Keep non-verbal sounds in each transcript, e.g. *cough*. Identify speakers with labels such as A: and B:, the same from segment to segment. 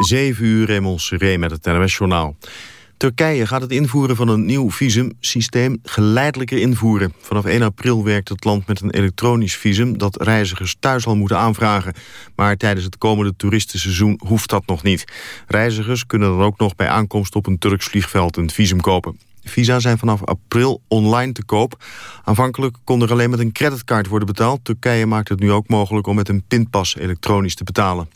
A: 7 uur Raymond Seré met het NOS-journaal. Turkije gaat het invoeren van een nieuw visumsysteem geleidelijker invoeren. Vanaf 1 april werkt het land met een elektronisch visum... dat reizigers thuis al moeten aanvragen. Maar tijdens het komende toeristenseizoen hoeft dat nog niet. Reizigers kunnen dan ook nog bij aankomst op een Turks vliegveld een visum kopen. Visa zijn vanaf april online te koop. Aanvankelijk kon er alleen met een creditcard worden betaald. Turkije maakt het nu ook mogelijk om met een pinpas elektronisch te betalen.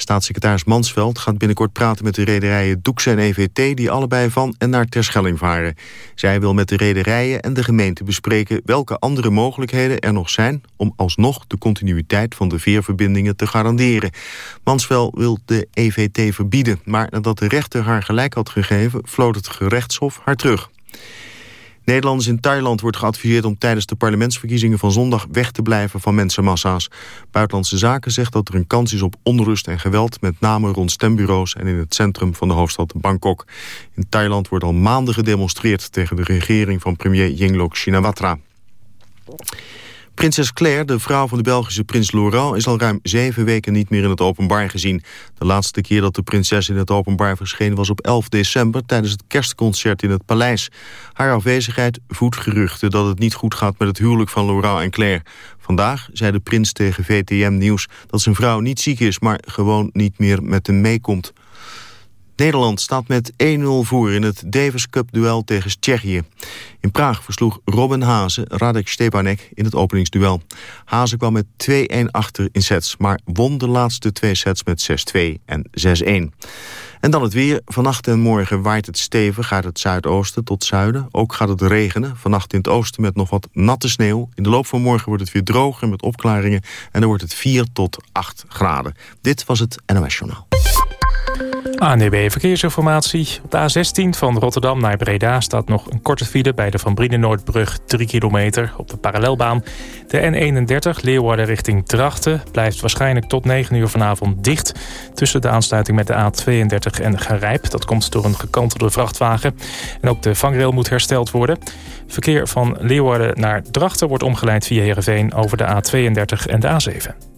A: Staatssecretaris Mansveld gaat binnenkort praten met de rederijen Doekse en EVT... die allebei van en naar Terschelling varen. Zij wil met de rederijen en de gemeente bespreken... welke andere mogelijkheden er nog zijn... om alsnog de continuïteit van de veerverbindingen te garanderen. Mansveld wil de EVT verbieden... maar nadat de rechter haar gelijk had gegeven... floot het gerechtshof haar terug. Nederlanders in Thailand wordt geadviseerd om tijdens de parlementsverkiezingen van zondag weg te blijven van mensenmassa's. Buitenlandse Zaken zegt dat er een kans is op onrust en geweld, met name rond stembureaus en in het centrum van de hoofdstad Bangkok. In Thailand wordt al maanden gedemonstreerd tegen de regering van premier Yingluck Shinawatra. Prinses Claire, de vrouw van de Belgische prins Laurent... is al ruim zeven weken niet meer in het openbaar gezien. De laatste keer dat de prinses in het openbaar verscheen... was op 11 december tijdens het kerstconcert in het paleis. Haar afwezigheid voedt geruchten dat het niet goed gaat... met het huwelijk van Laurent en Claire. Vandaag zei de prins tegen VTM Nieuws dat zijn vrouw niet ziek is... maar gewoon niet meer met hem meekomt. Nederland staat met 1-0 voor in het Davis Cup-duel tegen Tsjechië. In Praag versloeg Robin Hazen Radek Stepanek in het openingsduel. Hazen kwam met 2-1 achter in sets, maar won de laatste twee sets met 6-2 en 6-1. En dan het weer. Vannacht en morgen waait het stevig uit het zuidoosten tot zuiden. Ook gaat het regenen. Vannacht in het oosten met nog wat natte sneeuw. In de loop van morgen wordt het weer droger met opklaringen. En dan wordt het 4 tot 8 graden. Dit was het NOS Journaal.
B: ANDB Verkeersinformatie. Op de A16 van Rotterdam naar Breda staat nog een korte file... bij de Van Brienenoordbrug 3 kilometer op de parallelbaan. De N31 Leeuwarden richting Drachten blijft waarschijnlijk tot 9 uur vanavond dicht... tussen de aansluiting met de A32 en Gerijp. Dat komt door een gekantelde vrachtwagen. En ook de vangrail moet hersteld worden. Verkeer van Leeuwarden naar Drachten wordt omgeleid via Heerenveen... over de A32 en de A7.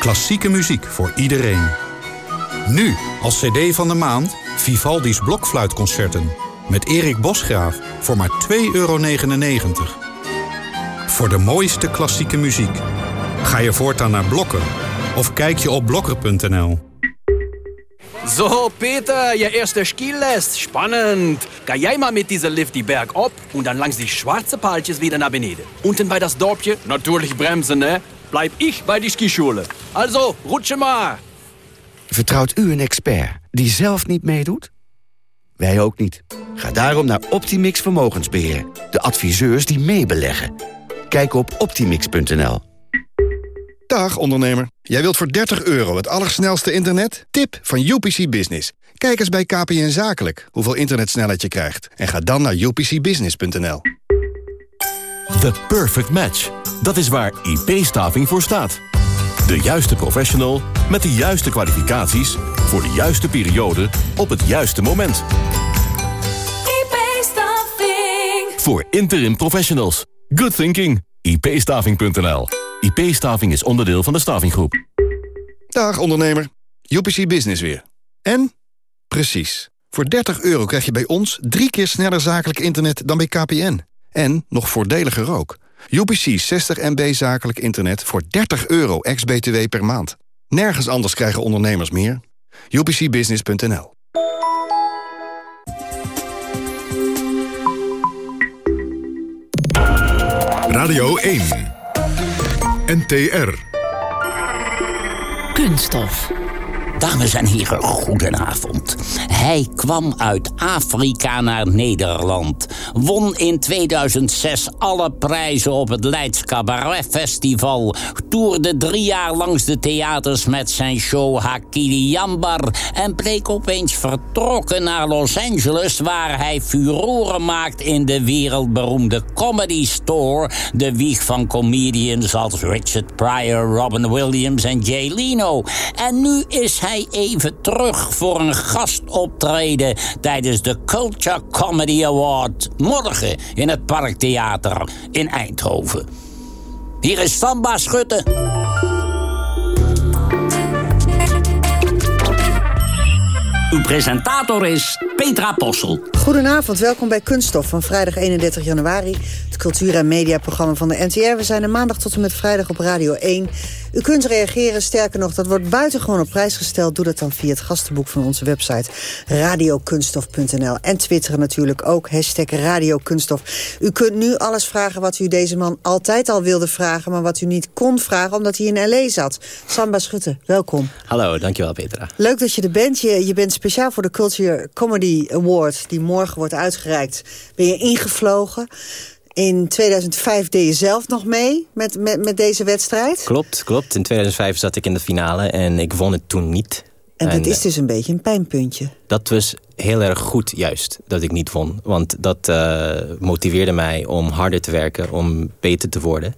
C: Klassieke muziek voor iedereen. Nu, als cd van de maand, Vivaldi's Blokfluitconcerten. Met Erik Bosgraaf voor maar 2,99 euro. Voor de mooiste klassieke muziek. Ga je voortaan naar Blokker of kijk je op blokker.nl.
D: Zo, Peter, je eerste Skilest. Spannend. Ga jij maar met deze Lift die Berg op und dann langs die schwarze Paaltjes wieder naar beneden. Unten bij das Dorpje, natürlich bremsen, ne? Blijf ik bij die skischule. Also, rutsche maar.
E: Vertrouwt u een expert die zelf niet meedoet? Wij ook niet. Ga daarom naar Optimix Vermogensbeheer. De adviseurs die meebeleggen. Kijk op optimix.nl.
F: Dag ondernemer. Jij wilt voor 30 euro het allersnelste internet? Tip van UPC Business. Kijk eens bij KPN Zakelijk hoeveel internetsnelheid je krijgt. En ga dan naar upcbusiness.nl.
G: The perfect match. Dat is waar IP-staving voor staat. De juiste professional met de juiste kwalificaties... voor de juiste periode op het juiste moment.
H: IP-staving.
G: Voor interim professionals. Good thinking. ipstaving.nl IP-staving is onderdeel van de Stavinggroep.
F: Dag ondernemer. UPC Business weer. En? Precies. Voor 30 euro krijg je bij ons drie keer sneller zakelijk internet dan bij KPN. En nog voordeliger ook. UPC 60 MB zakelijk internet voor 30 euro ex-BTW per maand. Nergens anders krijgen ondernemers meer. UPCbusiness.nl
I: Radio 1 NTR
J: Kunststof
H: Dames en heren, goedenavond. Hij kwam uit Afrika naar Nederland. Won in 2006 alle prijzen op het Leids Cabaret Festival. Toerde drie jaar langs de theaters met zijn show Hakili Jambar. En bleek opeens vertrokken naar Los Angeles... waar hij furoren maakt in de wereldberoemde Comedy Store... de wieg van comedians als Richard Pryor, Robin Williams en Jay Leno. En nu is hij even terug voor een gastoptreden... tijdens de Culture Comedy Award. Morgen in het Parktheater in Eindhoven. Hier is Samba Schutte. Uw presentator is Petra Possel.
J: Goedenavond, welkom bij Kunststof van vrijdag 31 januari. Het cultuur- en mediaprogramma van de NTR. We zijn er maandag tot en met vrijdag op Radio 1. U kunt reageren, sterker nog, dat wordt buitengewoon op prijs gesteld. Doe dat dan via het gastenboek van onze website radiokunststof.nl. En twitteren natuurlijk ook, hashtag radiokunststof. U kunt nu alles vragen wat u deze man altijd al wilde vragen... maar wat u niet kon vragen omdat hij in L.A. zat. Samba Schutte, welkom.
K: Hallo, dankjewel Petra.
J: Leuk dat je er bent. Je, je bent speciaal voor de Culture Comedy Award... die morgen wordt uitgereikt. Ben je ingevlogen... In 2005 deed je zelf nog mee met, met, met deze wedstrijd?
K: Klopt, klopt. In 2005 zat ik in de finale en ik won het toen niet.
J: En dat is dus een beetje een pijnpuntje.
K: Dat was heel erg goed juist, dat ik niet won. Want dat uh, motiveerde mij om harder te werken, om beter te worden.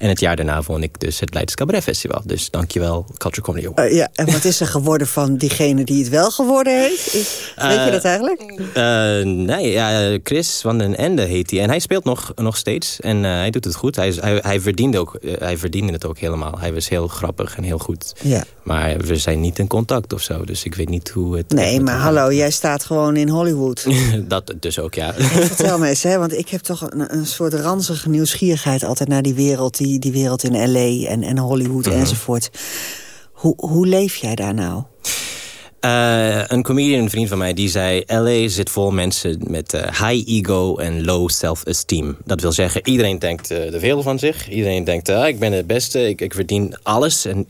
K: En het jaar daarna won ik dus het Leids Cabaret Festival. Dus dankjewel, Culture Comedy Award.
J: Uh, ja, en wat is er geworden van diegene die het wel geworden heeft? Is, uh, weet je dat eigenlijk?
K: Uh, nee, ja, Chris van den Ende heet hij. En hij speelt nog, nog steeds. En hij doet het goed. Hij, hij, hij, verdiende ook, hij verdiende het ook helemaal. Hij was heel grappig en heel goed.
J: Ja.
K: Maar we zijn niet in contact of zo. Dus ik weet niet hoe het...
J: Nee, maar hallo, jij staat gewoon in Hollywood. *laughs*
K: dat dus ook, ja.
J: vertel me eens, hè, want ik heb toch een, een soort ranzige nieuwsgierigheid... altijd naar die wereld, die, die wereld in L.A. en, en Hollywood
K: Mhm.
J: enzovoort. Hoe, hoe leef jij daar nou?
K: Uh, een comedian, een vriend van mij, die zei... LA zit vol mensen met uh, high ego en low self-esteem. Dat wil zeggen, iedereen denkt uh, te veel van zich. Iedereen denkt, ik ben het beste, ik, ik verdien alles. En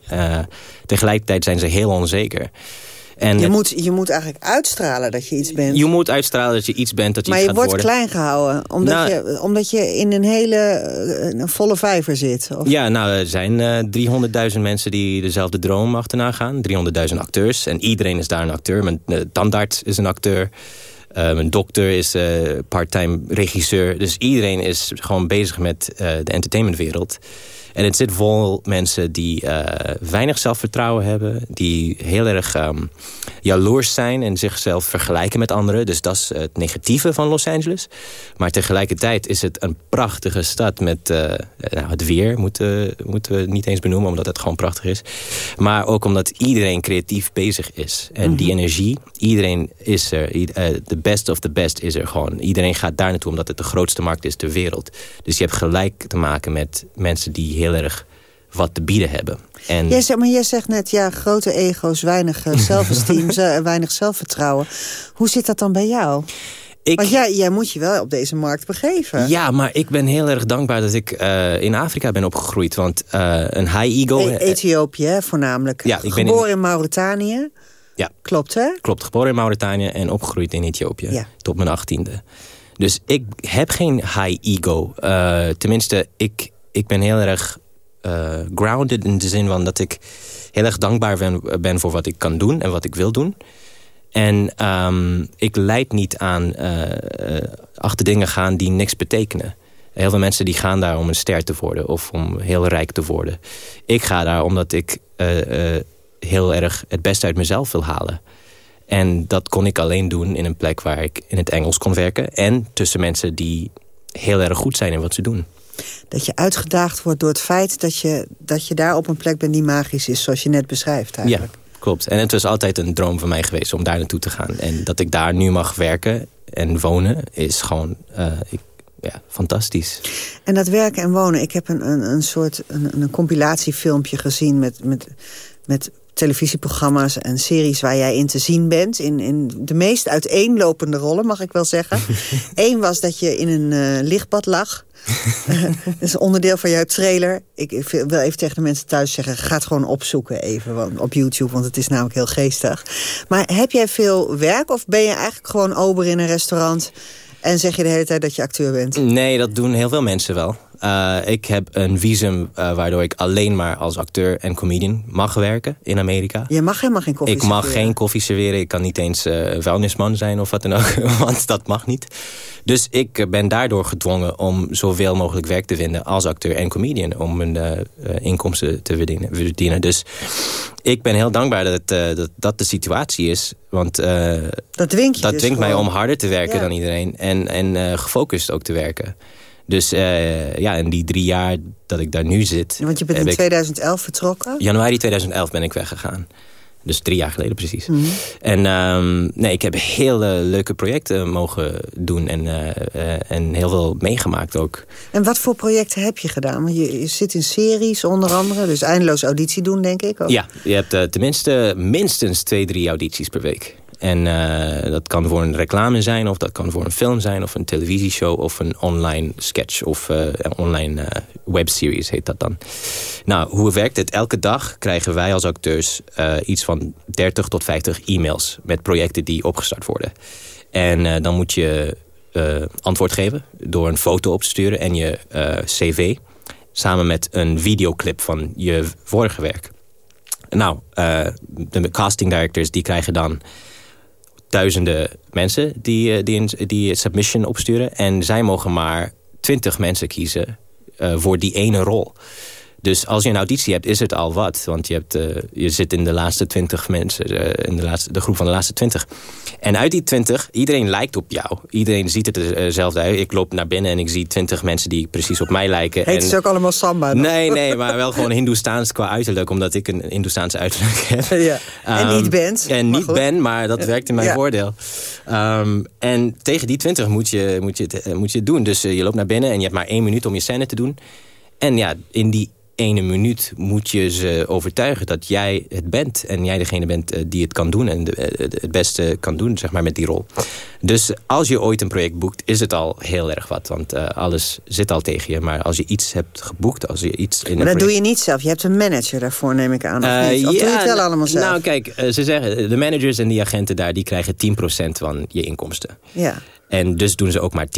K: tegelijkertijd zijn ze heel onzeker.
J: En je, moet, je moet eigenlijk uitstralen dat je iets bent.
K: Je moet uitstralen dat je iets bent, dat je
J: maar
K: iets
J: je
K: gaat
J: wordt
K: worden.
J: klein gehouden, omdat, nou, je, omdat je in een hele uh, volle vijver zit. Of?
K: Ja, nou, er zijn uh, 300.000 mensen die dezelfde droom achterna gaan. 300.000 acteurs. En iedereen is daar een acteur. Mijn uh, tandarts is een acteur. Uh, mijn dokter is part-time regisseur. Dus iedereen is gewoon bezig met de entertainmentwereld. En het zit vol mensen die uh, weinig zelfvertrouwen hebben. Die heel erg um, jaloers zijn en zichzelf vergelijken met anderen. Dus dat is het negatieve van Los Angeles. Maar tegelijkertijd is het een prachtige stad met uh, nou, het weer. Moeten, moeten we niet eens benoemen, omdat het gewoon prachtig is. Maar ook omdat iedereen creatief bezig is. En mm -hmm. die energie, iedereen is er. De uh, best of the best is er gewoon. Iedereen gaat daar naartoe omdat het de grootste markt is ter wereld. Dus je hebt gelijk te maken met mensen die heel erg wat te bieden hebben. En...
J: Jij zegt, maar jij zegt net, ja, grote ego's, weinig uh, *laughs* zelfesteem, weinig zelfvertrouwen. Hoe zit dat dan bij jou? Ik... Want jij, jij moet je wel op deze markt begeven.
K: Ja, maar ik ben heel erg dankbaar dat ik uh, in Afrika ben opgegroeid. Want uh, een high ego...
J: E Ethiopië, hè, voornamelijk.
K: Ja, ik ben
J: Geboren
K: in...
J: in Mauritanië.
K: Ja.
J: Klopt, hè?
K: Klopt, geboren in Mauritanië en opgegroeid in Ethiopië.
J: Ja.
K: Tot mijn achttiende. Dus ik heb geen high ego. Uh, tenminste, ik, ik ben heel erg uh, grounded in de zin van dat ik heel erg dankbaar ben, voor wat ik kan doen en wat ik wil doen. En um, ik leid niet aan uh, uh, achter dingen gaan die niks betekenen. Heel veel mensen die gaan daar om een ster te worden of om heel rijk te worden. Ik ga daar omdat ik heel erg het beste uit mezelf wil halen. En dat kon ik alleen doen in een plek waar ik in het Engels kon werken. En tussen mensen die heel erg goed zijn in wat ze doen.
J: Dat je uitgedaagd wordt door het feit dat je, dat je daar op een plek bent die magisch is. Zoals je net beschrijft eigenlijk.
K: Ja, klopt. En het was altijd een droom van mij geweest om daar naartoe te gaan. En dat ik daar nu mag werken en wonen is gewoon uh, ik, ja, fantastisch.
J: En dat werken en wonen. Ik heb een, een, een soort een, een compilatiefilmpje gezien met... met met televisieprogramma's en series waar jij in te zien bent. In, in de meest uiteenlopende rollen, mag ik wel zeggen. *laughs* Eén was dat je in een uh, lichtbad lag. *laughs* dat is onderdeel van jouw trailer. Ik wil even tegen de mensen thuis zeggen... ga het gewoon opzoeken even op YouTube, want het is namelijk heel geestig. Maar heb jij veel werk of ben je eigenlijk gewoon ober in een restaurant... en zeg je de hele tijd dat je acteur bent?
K: Nee, dat doen heel veel mensen wel. Uh, ik heb een visum uh, waardoor ik alleen maar als acteur en comedian mag werken in Amerika.
J: Je mag helemaal geen koffie
K: Ik mag geen koffie serveren. Ik kan niet eens uh, vuilnisman zijn of wat dan ook. *laughs* Want dat mag niet. Dus ik ben daardoor gedwongen om zoveel mogelijk werk te vinden als acteur en comedian. Om mijn inkomsten te verdienen. Dus ik ben heel dankbaar dat, dat, dat de situatie is. Want
J: dat dwingt, je
K: dat
J: dus
K: dwingt mij
J: gewoon.
K: om harder te werken
J: Ja.
K: dan iedereen. En, en gefocust ook te werken. Dus uh, ja, in die drie jaar dat ik daar nu zit...
J: Want je bent in
K: heb ik-
J: 2011 vertrokken?
K: Januari 2011 ben ik weggegaan. Dus drie jaar geleden precies.
J: Mhm.
K: En ehm, nee, ik heb hele leuke projecten mogen doen. En, eh, eh, en heel veel meegemaakt ook.
J: En wat voor projecten heb je gedaan? Want je, je zit in series onder andere, dus eindeloos auditie doen, denk ik. Ook.
K: Ja, je hebt eh, tenminste minstens twee, drie audities per week. En eh, dat kan voor een reclame zijn, of dat kan voor een film zijn... of een televisieshow, of een online sketch... of eh, een online eh, webseries heet dat dan. Nou, hoe werkt het? Elke dag krijgen wij als acteurs eh, iets van 30 tot 50 e-mails... met projecten die opgestart worden. En eh, dan moet je eh, antwoord geven door een foto op te sturen... en je eh, cv, samen met een videoclip van je vorige werk. Nou, eh, de casting directors die krijgen dan duizenden mensen die, eh, die, die submission opsturen. En zij mogen maar twintig mensen kiezen eh, voor die ene rol. Dus als je een auditie hebt, is het al wat. Want je, hebt, eh, je zit in de laatste twintig mensen, eh, in de, laatste, de groep van de laatste twintig. En uit die twintig, iedereen lijkt op jou. Iedereen ziet het hetzelfde uit. Ik loop naar binnen en ik zie twintig mensen die precies op mij lijken.
J: Heet
K: en...
J: ze ook allemaal samba? dan?
K: Nee, nee, *laughs* maar wel gewoon Hindoestaans qua uiterlijk. Omdat ik een Hindoestaans uiterlijk *laughs* heb.
J: Ja. En
K: Ehm,
J: niet bent,
K: En
J: maar
K: niet
J: goed.
K: ben, maar dat werkt in mijn
J: Ja.
K: voordeel. Ehm, en tegen die 20 moet je, moet, je het, eh, moet je het doen. Dus je loopt naar binnen en je hebt maar één minuut om je scène te doen. En ja, in die ene minuut moet je ze overtuigen dat jij het bent. En jij degene bent eh, die het kan doen en eh, het beste kan doen, zeg maar, met die rol. Dus als je ooit een project boekt, is het al heel erg wat. Want eh, alles zit al tegen je. Maar als je iets hebt geboekt, als je iets in een
J: Maar dat
K: project-
J: doe je niet zelf. Je hebt een manager daarvoor, neem ik aan. Of, niet? of doe je het wel
K: nou-
J: allemaal zelf?
K: Nou, kijk, ze zeggen, de managers en die agenten daar... die krijgen 10% van je inkomsten.
J: ja.
K: En dus doen ze ook maar 10%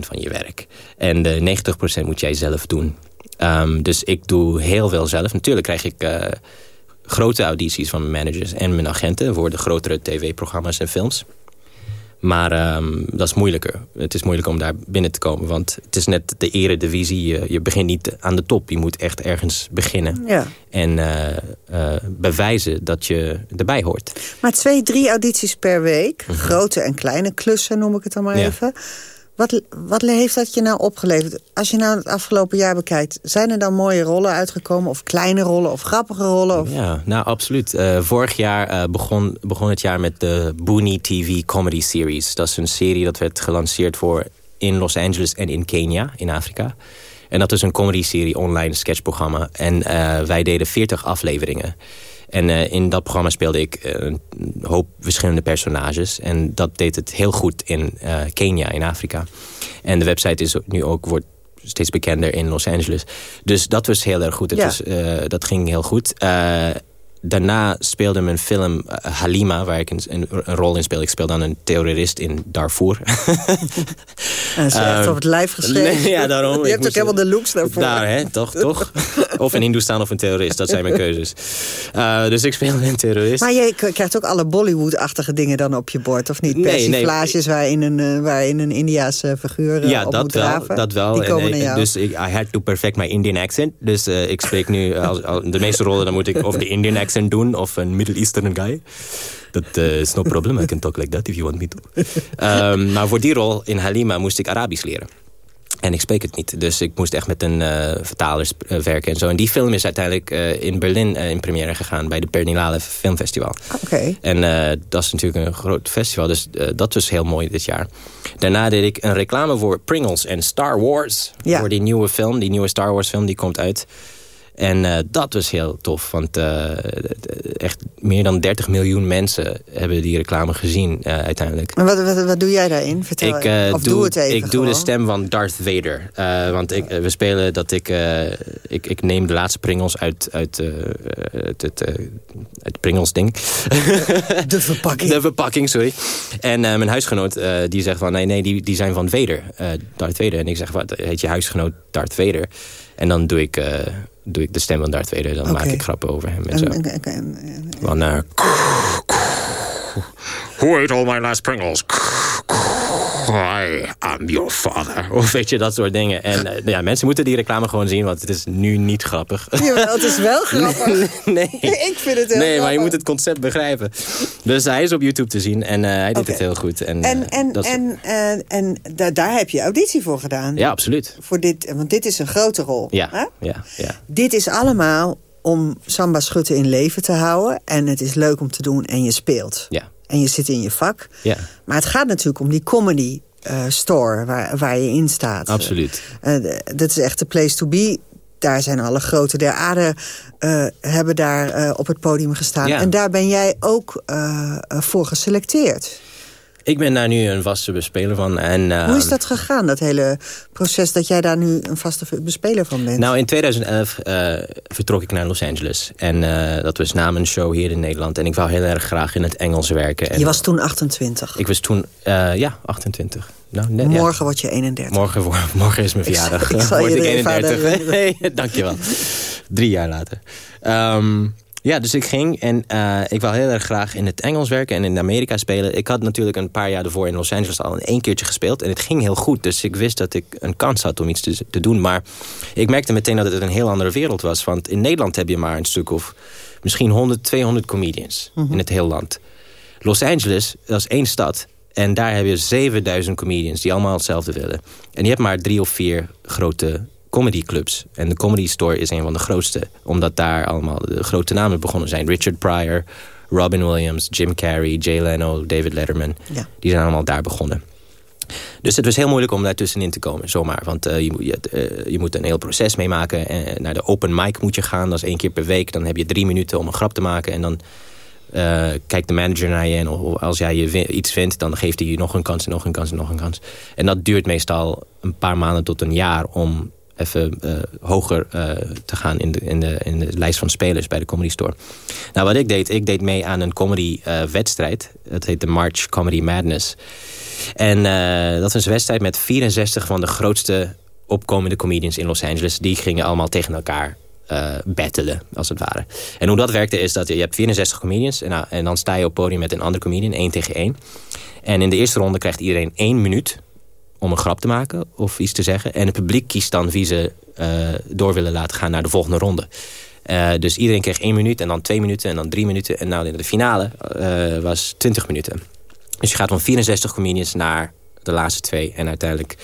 K: van je werk. En de 90% moet jij zelf doen. Ehm, dus ik doe heel veel zelf. Natuurlijk krijg ik eh, grote audities van mijn managers en mijn agenten... voor de grotere tv-programma's en films. Maar ehm, dat is moeilijker. Het is moeilijk om daar binnen te komen. Want het is net de eredivisie. Je, je begint niet aan de top. Je moet echt ergens beginnen.
J: Ja.
K: En eh, eh, bewijzen dat je erbij hoort.
J: Maar twee, drie audities per week. Grote en kleine klussen noem ik het dan maar
K: Mhm. Ja.
J: even. Wat, wat heeft dat je nou opgeleverd? Als je nou het afgelopen jaar bekijkt... zijn er dan mooie rollen uitgekomen? Of kleine rollen? Of grappige rollen? Of...
K: Ja, nou absoluut. Eh, vorig jaar eh, begon, begon het jaar met de Boonie TV Comedy Series. Dat is een serie dat werd gelanceerd voor in Los Angeles en in Kenia, in Afrika. En dat is een comedy-serie, online sketchprogramma. En eh, wij deden 40 afleveringen. En eh, in dat programma speelde ik eh, een hoop verschillende personages. En dat deed het heel goed in eh, Kenia, in Afrika. En de website is nu ook, wordt steeds bekender in Los Angeles. Dus dat was heel erg goed. Het
J: Ja.
K: was, dat ging heel goed. Daarna speelde mijn film eh, Halima, waar ik een, een, rol in speel. Ik speel dan een terrorist in Darfur. *laughs*
J: En is echt
K: Ehm,
J: op het lijf geschreven.
K: Nee, *laughs* ja, daarom.
J: Je hebt ook helemaal de looks daarvoor.
K: Daar, hè? Toch, toch? *laughs* of een Hindoestaan of een terrorist. Dat zijn mijn keuzes. Eh, dus ik speel een terrorist.
J: Maar je krijgt ook alle Bollywood-achtige dingen dan op je bord, of niet?
K: Nee, nee.
J: Persiflages waarin een, eh, waarin een Indiaanse figuur
K: ja,
J: op
K: dat
J: moet
K: wel,
J: draven.
K: dat wel.
J: Die
K: En,
J: komen naar jou.
K: Dus ik, I had to perfect my Indian accent. Dus ik spreek nu, als, als- de meeste rollen dan moet ik of de Indian accent doen of een Middle Eastern guy. Dat eh, is no problem. I can talk like that if you want me to. Ehm, maar voor die rol in Halima moest ik Arabisch leren. En ik spreek het niet. Dus ik moest echt met een eh vertaler eh, werken en zo. En die film is uiteindelijk in Berlin in première gegaan... bij de Berlinale Filmfestival.
J: Oké.
K: En dat is natuurlijk een groot festival. Dus dat was heel mooi dit jaar. Daarna deed ik een reclame voor Pringles en Star Wars.
J: Ja.
K: Voor die nieuwe film. Die nieuwe Star Wars film die komt uit. En uh, dat was heel tof, want uh, echt meer dan 30 miljoen mensen hebben die reclame gezien uh, uiteindelijk.
J: Maar wat, wat, wat, doe jij daarin? Vertel
K: ik,
J: of
K: doe,
J: doe het even
K: Ik doe de stem van Darth Vader. want ik, we spelen dat ik, ik... Ik neem de laatste pringels uit, uit het, het, het Pringles ding. *laughs*
J: De verpakking. *laughs*
K: De verpakking, sorry. En mijn huisgenoot die zegt van... Nee, nee, die, die zijn van Vader. Darth Vader. En ik zeg, wat heet je huisgenoot Darth Vader? En dan doe ik doe ik de stem van Darth Vader. Dan maak ik grappen over hem en zo. Eh, Who ate all my last Pringles? I am your father. Of weet je, dat soort dingen. En eh, ja, mensen moeten die reclame gewoon zien, want het is nu niet grappig.
J: Jawel, het is wel grappig.
K: nee.
J: Ik vind het heel
K: Nee, maar je moet het concept begrijpen. Dus hij is op YouTube te zien en eh, hij doet
J: Oké.
K: het heel goed. En,
J: En,
K: eh,
J: en,
K: dat
J: en, en, en da- daar heb je auditie voor gedaan.
K: ja, absoluut.
J: Voor dit, want dit is een grote rol.
K: Ja,
J: hè?
K: ja, ja.
J: Dit is allemaal om Samba Schutte in leven te houden. En het is leuk om te doen en je speelt.
K: Ja.
J: En je zit in je vak.
K: Ja,
J: Maar het gaat natuurlijk om die comedy eh, store waar, waar je in staat.
K: absoluut.
J: Eh, dat is echt de place to be. Daar zijn alle grote der aarde eh, hebben daar op het podium gestaan.
K: Ja.
J: En daar ben jij ook voor geselecteerd.
K: Ik ben daar nu een vaste bespeler van. En,
J: Hoe is
K: ehm,
J: dat gegaan, dat hele proces... dat jij daar nu een vaste bespeler van bent?
K: Nou, in 2011 eh, vertrok ik naar Los Angeles. En eh, dat was na een show hier in Nederland. En ik wou heel erg graag in het Engels werken. En
J: je was toen 28.
K: Ik was toen, eh, ja, 28. Nou, net, ja.
J: Morgen word je 31.
K: Morgen, *laughs* morgen is mijn
J: Ik zal-
K: verjaardag.
J: ik zal
K: Word *laughs*
J: je
K: ik
J: er even aan
K: 31.
J: herinneren.
K: Hey, dankjewel. Drie jaar later. Ehm, ja, dus ik ging en eh, ik wou heel erg graag in het Engels werken en in Amerika spelen. Ik had natuurlijk een paar jaar ervoor in Los Angeles al één keertje gespeeld. En het ging heel goed, dus ik wist dat ik een kans had om iets te, te doen. Maar ik merkte meteen dat het een heel andere wereld was. Want in Nederland heb je maar een stuk of misschien 100, 200 comedians in het hele land. Los Angeles, dat is één stad. En daar heb je 7000 comedians die allemaal hetzelfde willen. En je hebt maar drie of vier grote comedyclubs. En de Comedy Store is een van de grootste. Omdat daar allemaal de grote namen begonnen zijn. Richard Pryor, Robin Williams, Jim Carrey, Jay Leno, David Letterman.
J: Ja.
K: Die zijn allemaal daar begonnen. Dus het was heel moeilijk om daartussenin te komen, zomaar. Want eh, je, moet- je, eh, je moet een heel proces meemaken. En naar de open mic moet je gaan, dat is één keer per week. Dan heb je drie minuten om een grap te maken. En dan eh, kijkt de manager naar je. En als jij je iets vindt, dan geeft hij je nog een kans en nog een kans en nog een kans. En dat duurt meestal een paar maanden tot een jaar om even eh, hoger eh, te gaan in de, in, de, in de lijst van spelers bij de Comedy Store. Nou, wat ik deed, ik deed mee aan een comedy eh. Dat heet de March Comedy Madness. En dat was een wedstrijd met 64 van de grootste opkomende comedians in Los Angeles. Die gingen allemaal tegen elkaar eh battelen, als het ware. En hoe dat werkte is dat je, hebt 64 comedians... En, nou, en dan sta je op podium met een andere comedian, één tegen één. En in de eerste ronde krijgt iedereen één minuut om een grap te maken of iets te zeggen. En het publiek kiest dan wie ze eh, door willen laten gaan naar de volgende ronde. Eh, dus iedereen kreeg één minuut en dan twee minuten en dan drie minuten. En nou, in de finale eh, was 20 minuten. Dus je gaat van 64 comedians naar de laatste twee. En uiteindelijk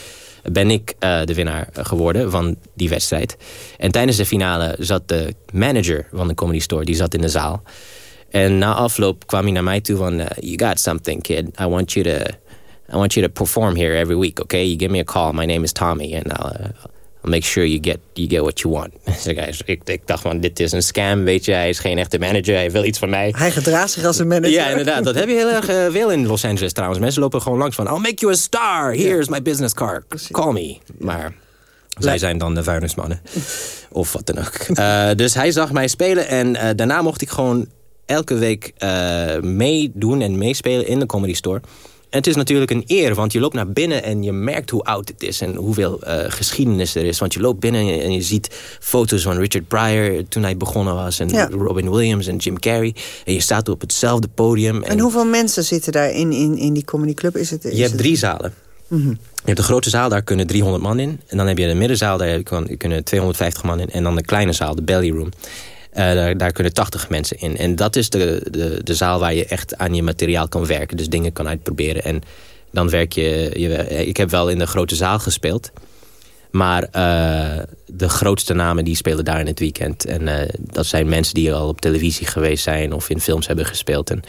K: ben ik de winnaar geworden van die wedstrijd. En tijdens de finale zat de manager van de Comedy Store... die zat in de zaal. En na afloop kwam hij naar mij toe van... you got something, kid. I want you to... I want you to perform here every week, okay? You give me a call. My name is Tommy. And I'll, uh, I'll make sure you get, you get what you want. *laughs* Dus ik, ik, dacht van, dit is een scam, weet je. Hij is geen echte manager. Hij wil iets van mij.
J: Hij gedraagt zich als een manager.
K: Ja, inderdaad. Dat heb je heel erg eh, veel in Los Angeles trouwens. Mensen lopen gewoon langs van... I'll make you a star. Here's my business card. Call me. Maar zij zijn dan de vuilnismannen. *laughs* of wat dan ook. Eh, dus hij zag mij spelen. En eh, daarna mocht ik gewoon elke week meedoen en meespelen in de Comedy Store. En het is natuurlijk een eer, want je loopt naar binnen en je merkt hoe oud het is en hoeveel eh, geschiedenis er is. Want je loopt binnen en je, ziet foto's van Richard Pryor toen hij begonnen was, en
J: Ja.
K: Robin Williams en Jim Carrey. En je staat op hetzelfde podium.
J: En hoeveel mensen zitten daar in, in, in die comedyclub? Is het, is
K: Je hebt drie zalen.
J: Mhm.
K: Je hebt de grote zaal, daar kunnen 300 man in. En dan heb je de middenzaal, daar kunnen 250 man in. En dan de kleine zaal, de belly room. Eh, daar, daar kunnen 80 mensen in. En dat is de, de, de zaal waar je echt aan je materiaal kan werken. Dus dingen kan uitproberen. En dan werk je, je... Ik heb wel in de grote zaal gespeeld. Maar eh, de grootste namen die spelen daar in het weekend. En eh, dat zijn mensen die al op televisie geweest zijn... of in films hebben gespeeld. En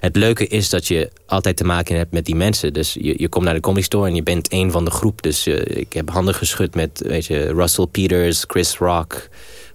K: het leuke is dat je altijd te maken hebt met die mensen. Dus je, je komt naar de comedy store en je bent één van de groep. Dus eh, ik heb handen geschud met weet je, Russell Peters, Chris Rock...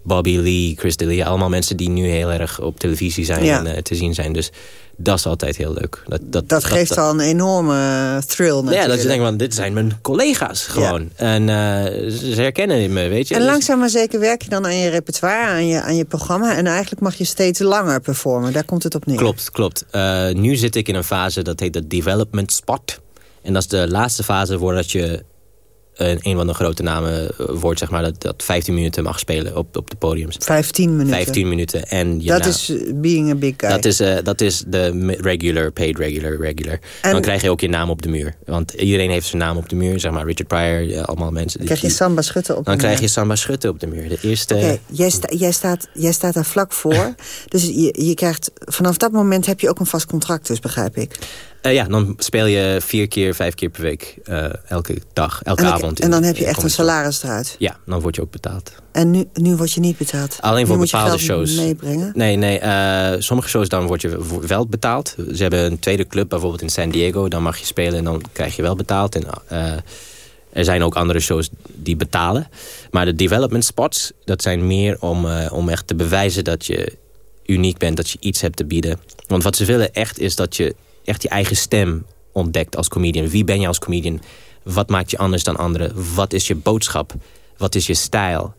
K: Bobby Lee, Chris D'Elia. Allemaal mensen die nu heel erg op televisie zijn
J: Ja.
K: en eh, te zien zijn. Dus dat is altijd heel leuk. Dat, dat,
J: Dat geeft al een enorme eh, thrill natuurlijk.
K: Ja, dat je denkt, van, dit zijn mijn collega's gewoon. En eh, ze herkennen me, weet je.
J: En
K: Dus-
J: langzaam maar zeker werk je dan aan je repertoire, aan je, aan je programma. En eigenlijk mag je steeds langer performen. Daar komt het op neer.
K: Klopt, klopt. Nu zit ik in een fase, dat heet de development spot. En dat is de laatste fase voordat je een, een van de grote namen eh, wordt, zeg maar, dat, dat 15 minuten mag spelen op, op de podiums.
J: 15 minuten.
K: 15 minuten. En je
J: Dat
K: naam.
J: is eh, being a big guy.
K: Dat is, eh, dat is de regular, paid regular, regular.
J: En-
K: Dan krijg je ook je naam op de muur. Want iedereen heeft zijn naam op de muur. Zeg maar Richard Pryor, allemaal mensen.
J: Dan krijg je Samba Schutten op
K: Dan
J: de
K: krijg
J: muur.
K: je Samba Schutte op de muur. De eerste...
J: Oké, jij, sta- jij, staat, jij staat daar vlak voor. *laughs* dus je, je krijgt, vanaf dat moment heb je ook een vast contract, dus begrijp ik.
K: Eh, ja, dan speel je vier keer, vijf keer per week. eh, elke dag, elke
J: en,
K: avond.
J: en dan heb je echt een salaris eruit.
K: Ja, dan word je ook betaald.
J: En nu, nu word je niet betaald.
K: Alleen
J: Nu
K: voor bepaalde shows.
J: meebrengen.
K: Nee, nee. eh, sommige shows dan word je wel betaald. Ze hebben een tweede club, bijvoorbeeld in San Diego. Dan mag je spelen en dan krijg je wel betaald. En, er zijn ook andere shows die betalen. Maar de development spots, dat zijn meer om, om echt te bewijzen dat je uniek bent. Dat je iets hebt te bieden. Want wat ze willen echt is dat je echt je eigen stem ontdekt als comedian. Wie ben je als comedian? Wat maakt je anders dan anderen? Wat is je boodschap? Wat is je stijl?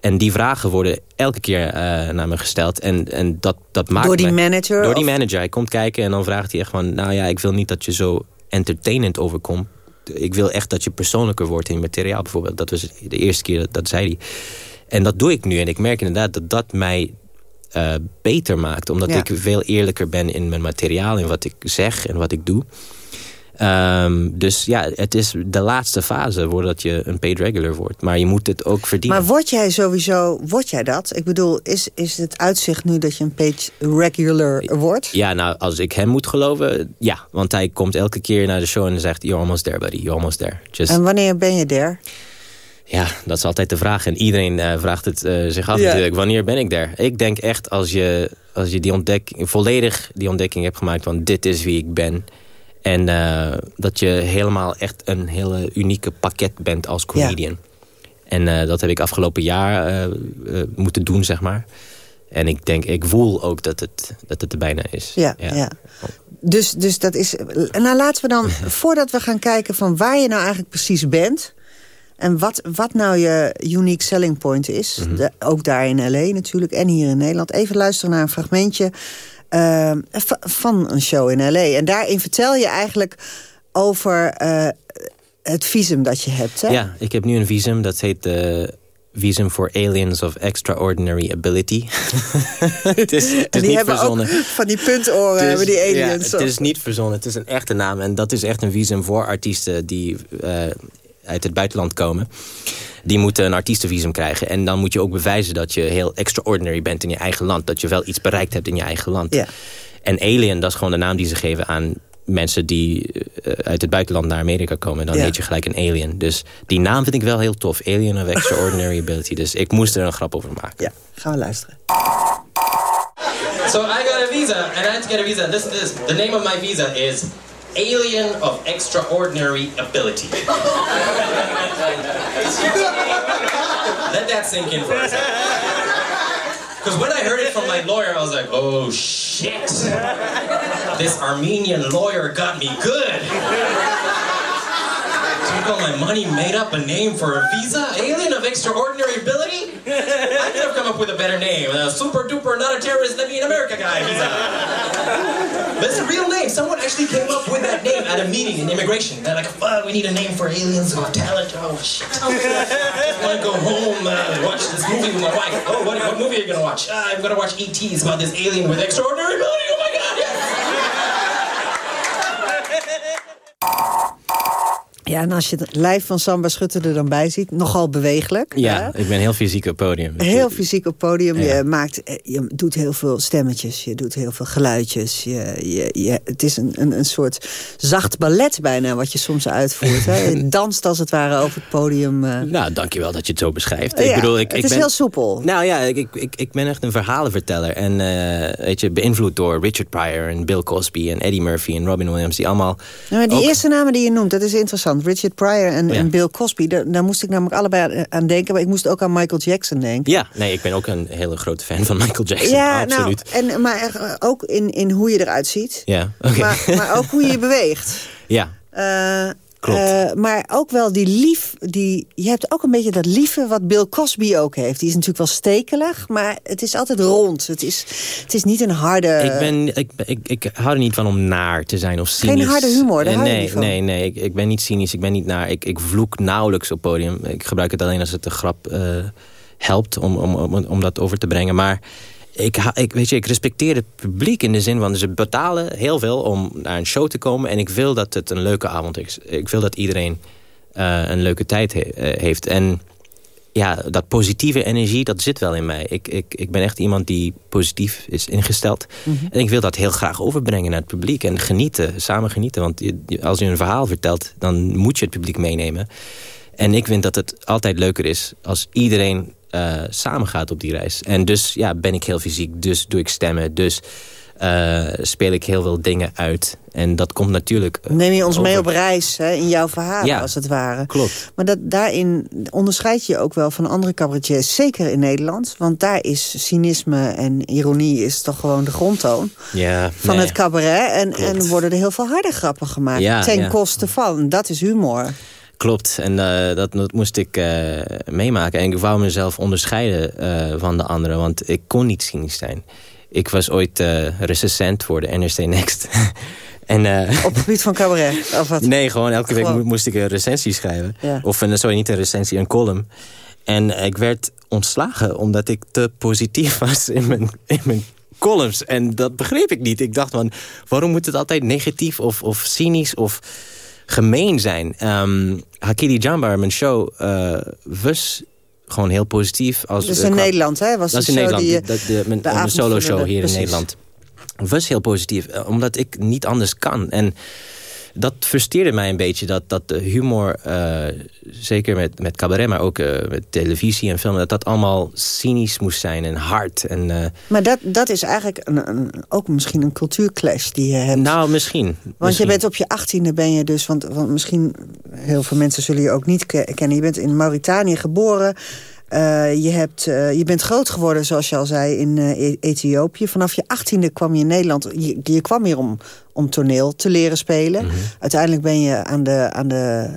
K: En die vragen worden elke keer eh, naar me gesteld. En, en dat, dat maakt
J: Door die manager,
K: Door die manager. Hij komt kijken en dan vraagt hij echt van... nou ja, ik wil niet dat je zo entertainend overkomt. Ik wil echt dat je persoonlijker wordt in je materiaal bijvoorbeeld. Dat was de eerste keer, dat, dat zei hij. En dat doe ik nu. En ik merk inderdaad dat dat mij eh, beter maakt. Omdat
J: Ja.
K: ik veel eerlijker ben in mijn materiaal... en wat ik zeg en wat ik doe. Ehm, dus ja, het is de laatste fase voordat je een paid regular wordt. Maar je moet het ook verdienen.
J: Maar word jij sowieso, word jij dat? Ik bedoel, is, is het uitzicht nu dat je een page regular wordt?
K: Ja, nou, als ik hem moet geloven, ja. Want hij komt elke keer naar de show en zegt... You're almost there, buddy. You're almost there. Just,
J: En wanneer ben je daar?
K: Ja, dat is altijd de vraag. En iedereen eh, vraagt het eh, zich af
J: Ja.
K: natuurlijk. Wanneer ben ik daar? Ik denk echt als je, als je die ontdekking, volledig die ontdekking hebt gemaakt... van dit is wie ik ben... En eh, dat je helemaal echt een hele unieke pakket bent als comedian. En dat heb ik afgelopen jaar moeten doen, zeg maar. En ik denk, ik voel ook dat het, dat het er bijna is.
J: Ja, ja. Dus, dus dat is... Nou, laten we dan, *laughs* voordat we gaan kijken van waar je nou eigenlijk precies bent... en wat, wat nou je unique selling point is...
K: Mhm.
J: de- ook daar in L.A. natuurlijk en hier in Nederland... even luisteren naar een fragmentje eh, va- van een show in L.A. En daarin vertel je eigenlijk over eh, het visum dat je hebt. Hè?
K: Ja, ik heb nu een visum. Dat heet de Visum for Aliens of Extraordinary Ability. *laughs* het is, het niet verzonnen.
J: van die puntoren, hebben die
K: ja,
J: aliens.
K: het is niet verzonnen, het is een echte naam. En dat is echt een visum voor artiesten die eh, uit het buitenland komen. Die moeten een artiestenvisum krijgen. En dan moet je ook bewijzen dat je heel extraordinary bent in je eigen land. Dat je wel iets bereikt hebt in je eigen land.
J: Ja.
K: En alien, dat is gewoon de naam die ze geven aan mensen die eh, uit het buitenland naar Amerika komen. Dan
J: Ja.
K: heet je gelijk een alien. Dus die naam vind ik wel heel tof. Alien of Extraordinary *laughs* Ability. Dus ik moest er een grap over maken.
J: Ja, gaan we luisteren.
L: So I got a visa, and I had to get a visa. This. The name of my visa is Alien of Extraordinary Ability. Let that sink in for a second. Because when I heard it from my lawyer, I was like, oh shit. This Armenian lawyer got me good. Took all my money, made up a name for a visa? Alien of extraordinary ability? I could have come up with a better name. A super duper, not a terrorist, living in America guy visa. It's a real name. Someone actually came up with that name at a meeting in immigration. They're like, fuck, we need a name for aliens who have talent. Oh, shit. I want to go home uh, watch this movie with my wife. Oh, what, what movie are you going to watch? Uh, I'm going to watch E.T.'s about this alien with extraordinary ability. Oh my god, yes!
J: Ja, en als je het lijf van Samba Schutter er dan bij ziet, nogal bewegelijk.
K: Ja,
J: hè?
K: ik ben heel fysiek op podium.
J: Heel fysiek op podium.
K: Ja.
J: Je, maakt, eh, je doet heel veel stemmetjes. Je doet heel veel geluidjes. Je, je, je, het is een, een, een soort zacht ballet bijna wat je soms uitvoert. Hè? *laughs* Je danst als het ware over het podium. eh.
K: Nou, dankjewel dat je het zo beschrijft.
J: Ja,
K: ik bedoel, ik,
J: het
K: ik
J: is
K: ben,
J: heel soepel.
K: Nou ja, ik, ik, ik, ben echt een verhalenverteller. En eh, weet je, beïnvloed door Richard Pryor en Bill Cosby en Eddie Murphy en Robin Williams. Die allemaal...
J: Ja, maar die
K: ook-
J: eerste namen die je noemt, dat is interessant. Richard Pryor en,
K: Ja.
J: en Bill Cosby. Daar, daar moest ik namelijk allebei aan denken. Maar ik moest ook aan Michael Jackson denken.
K: Ja, nee, ik ben ook een hele grote fan van Michael Jackson.
J: ja,
K: absoluut.
J: nou, en, maar ook in, in hoe je eruit ziet.
K: Ja.
J: Maar, maar ook hoe je beweegt. *laughs*
K: Ja,
J: Eh, Eh, maar ook wel die lief... Die, je hebt ook een beetje dat lieve wat Bill Cosby ook heeft. Die is natuurlijk wel stekelig, maar het is altijd rond. Het is, het is niet een harde...
K: ik, ben, ik, ik, ik hou er niet van om naar te zijn of cynisch.
J: harde humor, daar
K: Eh,
J: hou je
K: nee,
J: niet van.
K: Nee, nee, ik, ik ben niet cynisch, ik ben niet naar. Ik, ik vloek nauwelijks op podium. Ik gebruik het alleen als het de grap eh, helpt om, om, om, om dat over te brengen. Maar ik, ik, weet je, ik respecteer het publiek in de zin van... ze betalen heel veel om naar een show te komen... en ik wil dat het een leuke avond is. Ik wil dat iedereen eh, een leuke tijd he- eh, heeft. En ja, dat positieve energie, dat zit wel in mij. Ik, ik, ik ben echt iemand die positief is ingesteld. En ik wil dat heel graag overbrengen naar het publiek. En genieten, samen genieten. Want als je een verhaal vertelt, dan moet je het publiek meenemen. En ik vind dat het altijd leuker is als iedereen eh, samen gaat op die reis. En dus ja, ben ik heel fysiek, dus doe ik stemmen, dus eh, speel ik heel veel dingen uit. En dat komt natuurlijk... eh,
J: Neem je ons mee op reis hè, in jouw verhaal,
K: Ja,
J: als het ware.
K: Klopt.
J: Maar dat, daarin onderscheid je je ook wel van andere cabaretiers. Zeker in Nederland. Want daar is cynisme en ironie is toch gewoon de grondtoon
K: Ja,
J: van
K: nee.
J: het cabaret. En, en worden er heel veel harde grappen gemaakt.
K: Ja,
J: ten koste van. Dat is humor.
K: Klopt, en eh, dat, dat moest ik eh, meemaken. En ik wou mezelf onderscheiden eh, van de anderen, want ik kon niet cynisch zijn. Ik was ooit recensent voor de NRC Next. *laughs* en,
J: Op het gebied van cabaret. Of wat?
K: nee, gewoon elke week
J: Gewoon.
K: moest ik een recensie schrijven.
J: Ja.
K: Of een, sorry, niet een recensie, een column. En ik werd ontslagen omdat ik te positief was in mijn, in mijn columns. En dat begreep ik niet. Ik dacht van, waarom moet het altijd negatief of, of cynisch of gemeen zijn? Ehm Hakili Jambar, mijn show, eh, was gewoon heel positief. Als,
J: Dus in Nederland, hè? Was
K: dat is in Nederland,
J: die
K: dat, de, mijn,
J: de
K: solo show hier
J: precies.
K: in Nederland. Was heel positief, eh, omdat ik niet anders kan. En dat frustreerde mij een beetje, dat, dat de humor, eh, zeker met, met cabaret, maar ook eh, met televisie en film, dat dat allemaal cynisch moest zijn en hard. En, eh,
J: Maar dat, dat is eigenlijk een, een- ook misschien een cultuurclash die je hebt.
K: nou, misschien.
J: Want
K: misschien.
J: je bent op je achttiende ben je dus... Want, want misschien, heel veel mensen zullen je ook niet ke- kennen. Je bent in Mauritanië geboren. Eh, je, hebt, eh, je bent groot geworden, zoals je al zei, in eh, E- Ethiopië. Vanaf je achttiende kwam je in Nederland. Je, je kwam hier om, om toneel te leren spelen.
K: Mhm.
J: Uiteindelijk ben je aan de, aan de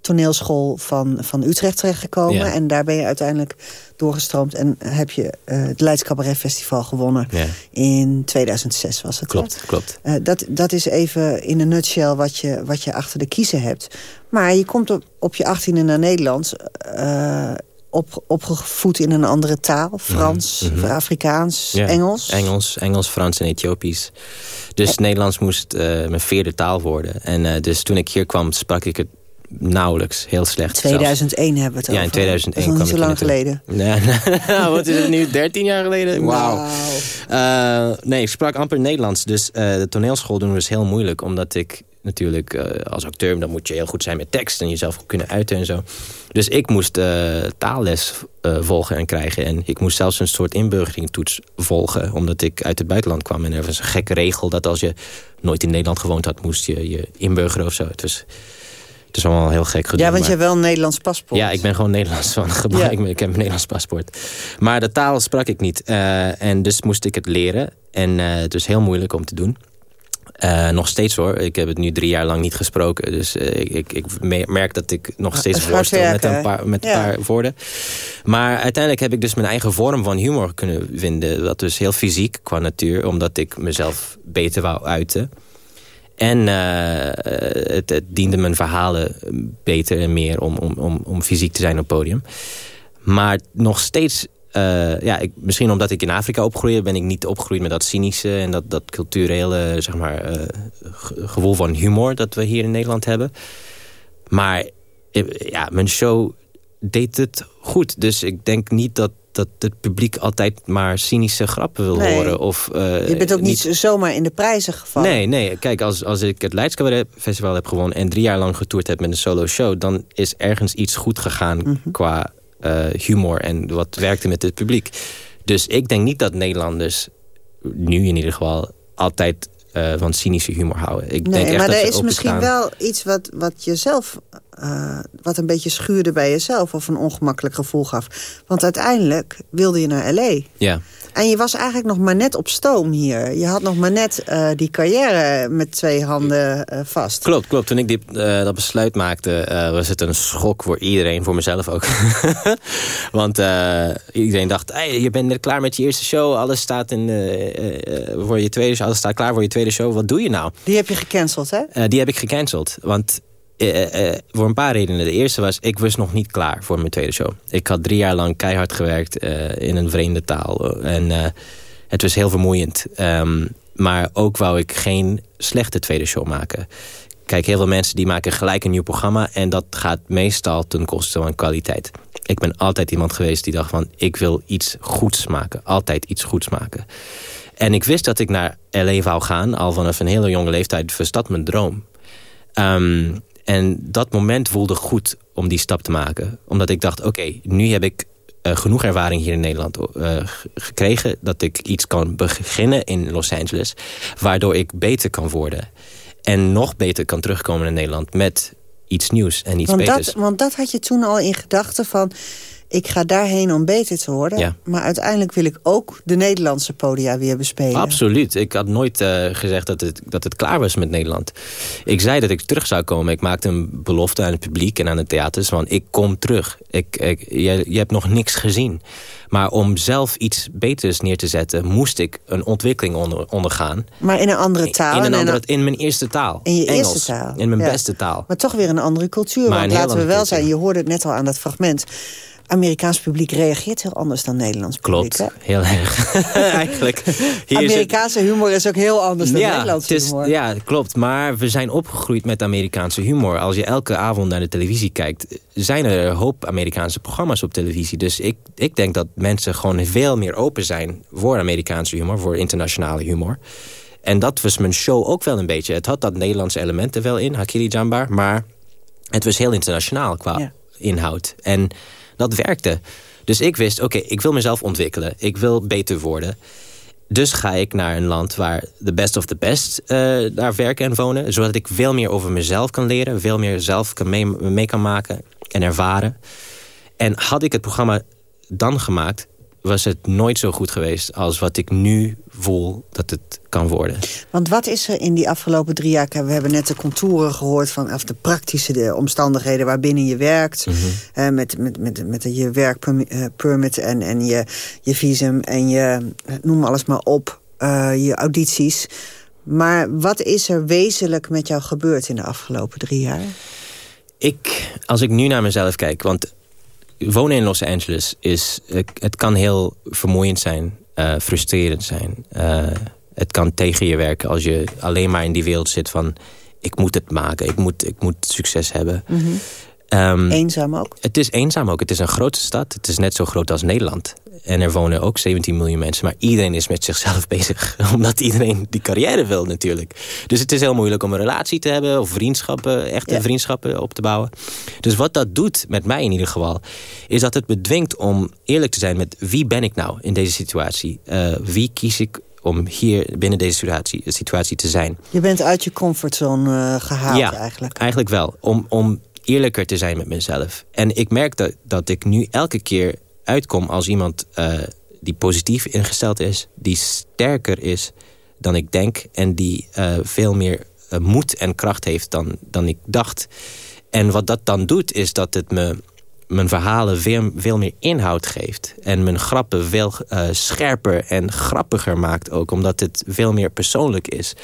J: toneelschool van, van Utrecht terechtgekomen.
K: Ja.
J: En daar ben je uiteindelijk doorgestroomd. En heb je het Leids Cabaret Festival gewonnen.
K: Ja.
J: In 2006 was het. hè?
K: Klopt, klopt.
J: Dat, dat is even in een nutshell wat je, wat je achter de kiezen hebt. Maar je komt op, op je achttiende naar Nederland... op, opgevoed in een andere taal. Frans,
K: Mhm.
J: Afrikaans,
K: Ja,
J: Engels.
K: Engels, Engels, Frans en Ethiopisch. Dus Nederlands moest eh, mijn vierde taal worden. En eh, dus toen ik hier kwam, sprak ik het nauwelijks, heel slecht. zelfs.
J: 2001 hebben we het
K: Ja, in
J: over.
K: 2001
J: Dat is niet zo lang geleden.
K: Nee, *laughs* nou, wat is het nu? 13 jaar geleden? Wauw. Eh, nee, ik sprak amper Nederlands. Dus de toneelschool doen was heel moeilijk. Omdat ik natuurlijk eh, als acteur... dan moet je heel goed zijn met tekst... en jezelf goed kunnen uiten en zo. Dus ik moest eh, taalles eh, volgen en krijgen. En ik moest zelfs een soort inburgeringtoets volgen... omdat ik uit het buitenland kwam. En er was een gekke regel dat als je nooit in Nederland gewoond had... moest je je inburgeren of zo. Het was, het is allemaal heel gek gedoe.
J: Ja, want je hebt wel een Nederlands paspoort.
K: ja, ik ben gewoon Nederlands van *laughs* gebruik. Ik heb een Nederlands paspoort. Maar de taal sprak ik niet. En dus moest ik het leren. En het was heel moeilijk om te doen. Eh, nog steeds hoor. Ik heb het nu drie jaar lang niet gesproken. Dus eh, ik, ik, ik me- merk dat ik nog steeds worstel met een paar, met een
J: ja.
K: paar woorden. Maar uiteindelijk heb ik dus mijn eigen vorm van humor kunnen vinden. Dat is heel fysiek qua natuur. Omdat ik mezelf beter wou uiten. En eh, het, het diende mijn verhalen beter en meer om, om, om, om fysiek te zijn op podium. Maar nog steeds, eh, ja, ik, misschien omdat ik in Afrika opgroeide... ben ik niet opgegroeid met dat cynische en dat, dat culturele zeg maar, ge- gevoel van humor... dat we hier in Nederland hebben. Maar eh, ja, mijn show deed het goed. Dus ik denk niet dat, dat het publiek altijd maar cynische grappen wil
J: Nee.
K: horen. Of,
J: Je bent ook niet zomaar in de prijzen gevallen.
K: Nee, nee. Kijk, als, als ik het Leids Cabaret Festival heb gewonnen... en drie jaar lang getoerd heb met een solo show... dan is ergens iets goed gegaan
J: Mhm.
K: qua eh, humor... en wat werkte met het publiek. Dus ik denk niet dat Nederlanders, nu in ieder geval... altijd eh, van cynische humor houden. Ik
J: Nee,
K: denk echt
J: maar
K: dat
J: er is misschien wel iets wat, wat jezelf... eh, wat een beetje schuurde bij jezelf of een ongemakkelijk gevoel gaf. Want uiteindelijk wilde je naar L.A.
K: Ja.
J: En je was eigenlijk nog maar net op stoom hier. Je had nog maar net eh, die carrière met twee handen eh, vast.
K: Klopt, klopt. Toen ik dit, eh, dat besluit maakte, was het een schok voor iedereen, voor mezelf ook. *laughs* Want iedereen dacht, hey, je bent net klaar met je eerste show, alles staat in, voor je tweede show, alles staat klaar voor je tweede show. Wat doe je nou?
J: Die heb je gecanceld, hè?
K: Die heb ik gecanceld. Want eh, eh, voor een paar redenen. De eerste was, ik was nog niet klaar voor mijn tweede show. Ik had drie jaar lang keihard gewerkt eh, in een vreemde taal. En het was heel vermoeiend. Ehm, maar ook wou ik geen slechte tweede show maken. Kijk, heel veel mensen die maken gelijk een nieuw programma... en dat gaat meestal ten koste van kwaliteit. Ik ben altijd iemand geweest die dacht van... ik wil iets goeds maken. Altijd iets goeds maken. En ik wist dat ik naar L.A. wou gaan. Al vanaf een hele jonge leeftijd was dat mijn droom. Ehm, en dat moment voelde goed om die stap te maken. Omdat ik dacht, oké, nu heb ik eh, genoeg ervaring hier in Nederland eh, gekregen... dat ik iets kan beginnen in Los Angeles... waardoor ik beter kan worden. En nog beter kan terugkomen naar Nederland met iets nieuws en iets
J: Want
K: beters.
J: dat, want dat had je toen al in gedachten van... ik ga daarheen om beter te worden.
K: Ja.
J: Maar uiteindelijk wil ik ook de Nederlandse podia weer bespelen.
K: Absoluut. Ik had nooit eh, gezegd dat het, dat het klaar was met Nederland. Ik zei dat ik terug zou komen. Ik maakte een belofte aan het publiek en aan de theaters. Van ik kom terug. Ik, ik, je, je hebt nog niks gezien. Maar om zelf iets beters neer te zetten... moest ik een ontwikkeling onder, ondergaan.
J: Maar in een andere taal.
K: In, een
J: en
K: andere, in mijn eerste taal.
J: in je
K: Engels.
J: eerste taal.
K: In mijn
J: Ja.
K: beste taal.
J: Maar toch weer een andere cultuur.
K: Maar
J: want laten we wel
K: cultuur.
J: zijn, je hoorde het net al aan dat fragment... Amerikaans publiek reageert heel anders dan Nederlands publiek.
K: Klopt,
J: hè?
K: heel erg. *laughs* Eigenlijk. Hier is het-
J: Amerikaanse humor is ook heel anders dan Nederlandse
K: het is-
J: humor.
K: Ja, klopt. Maar we zijn opgegroeid met Amerikaanse humor. Als je elke avond naar de televisie kijkt... zijn er een hoop Amerikaanse programma's op televisie. Dus ik, ik denk dat mensen gewoon veel meer open zijn... voor Amerikaanse humor, voor internationale humor. En dat was mijn show ook wel een beetje. Het had dat Nederlandse element er wel in, Hakiri Jambar. Maar het was heel internationaal qua inhoud. En dat werkte. Dus ik wist, oké, ik wil mezelf ontwikkelen. Ik wil beter worden. Dus ga ik naar een land waar de best of the best eh, daar werken en wonen. Zodat ik veel meer over mezelf kan leren. Veel meer zelf kan mee kan maken en ervaren. En had ik het programma dan gemaakt... was het nooit zo goed geweest als wat ik nu voel dat het kan worden.
J: Want wat is er in die afgelopen drie jaar... we hebben net de contouren gehoord van of de praktische de omstandigheden... waarbinnen je werkt,
K: Mhm.
J: eh, met, met, met, met je werkpermit en, en je, je visum... en je, eh, noem alles maar op, eh, je audities. Maar wat is er wezenlijk met jou gebeurd in de afgelopen drie jaar?
K: Ik, als ik nu naar mezelf kijk, want wonen in Los Angeles is, ik- het kan heel vermoeiend zijn, eh, frustrerend zijn. Eh, het kan tegen je werken als je alleen maar in die wereld zit van, ik moet het maken, ik moet, ik moet succes hebben. Ehm,
J: Eenzaam ook?
K: het is eenzaam ook. Het is een grote stad. Het is net zo groot als Nederland. En er wonen ook 17 miljoen mensen. Maar iedereen is met zichzelf *laughs* bezig. Omdat iedereen die carrière wil natuurlijk. Dus het is heel moeilijk om een relatie te hebben. Of vriendschappen, echte
J: Ja.
K: vriendschappen op te bouwen. Dus wat dat doet, met mij in ieder geval... is dat het bedwingt om eerlijk te zijn met wie ben ik nou in deze situatie. Eh, wie kies ik om hier binnen deze situatie, situatie te zijn.
J: Je bent uit je comfortzone eh, gehaald
K: ja,
J: eigenlijk.
K: eigenlijk wel. Om, om eerlijker te zijn met mezelf. En ik merk dat, dat ik nu elke keer uitkom als iemand eh, die positief ingesteld is... die sterker is dan ik denk... en die eh, veel meer eh, moed en kracht heeft dan, dan ik dacht. En wat dat dan doet, is dat het me mijn verhalen veel, veel meer inhoud geeft. En mijn grappen veel scherper en grappiger maakt ook. Omdat het veel meer persoonlijk is.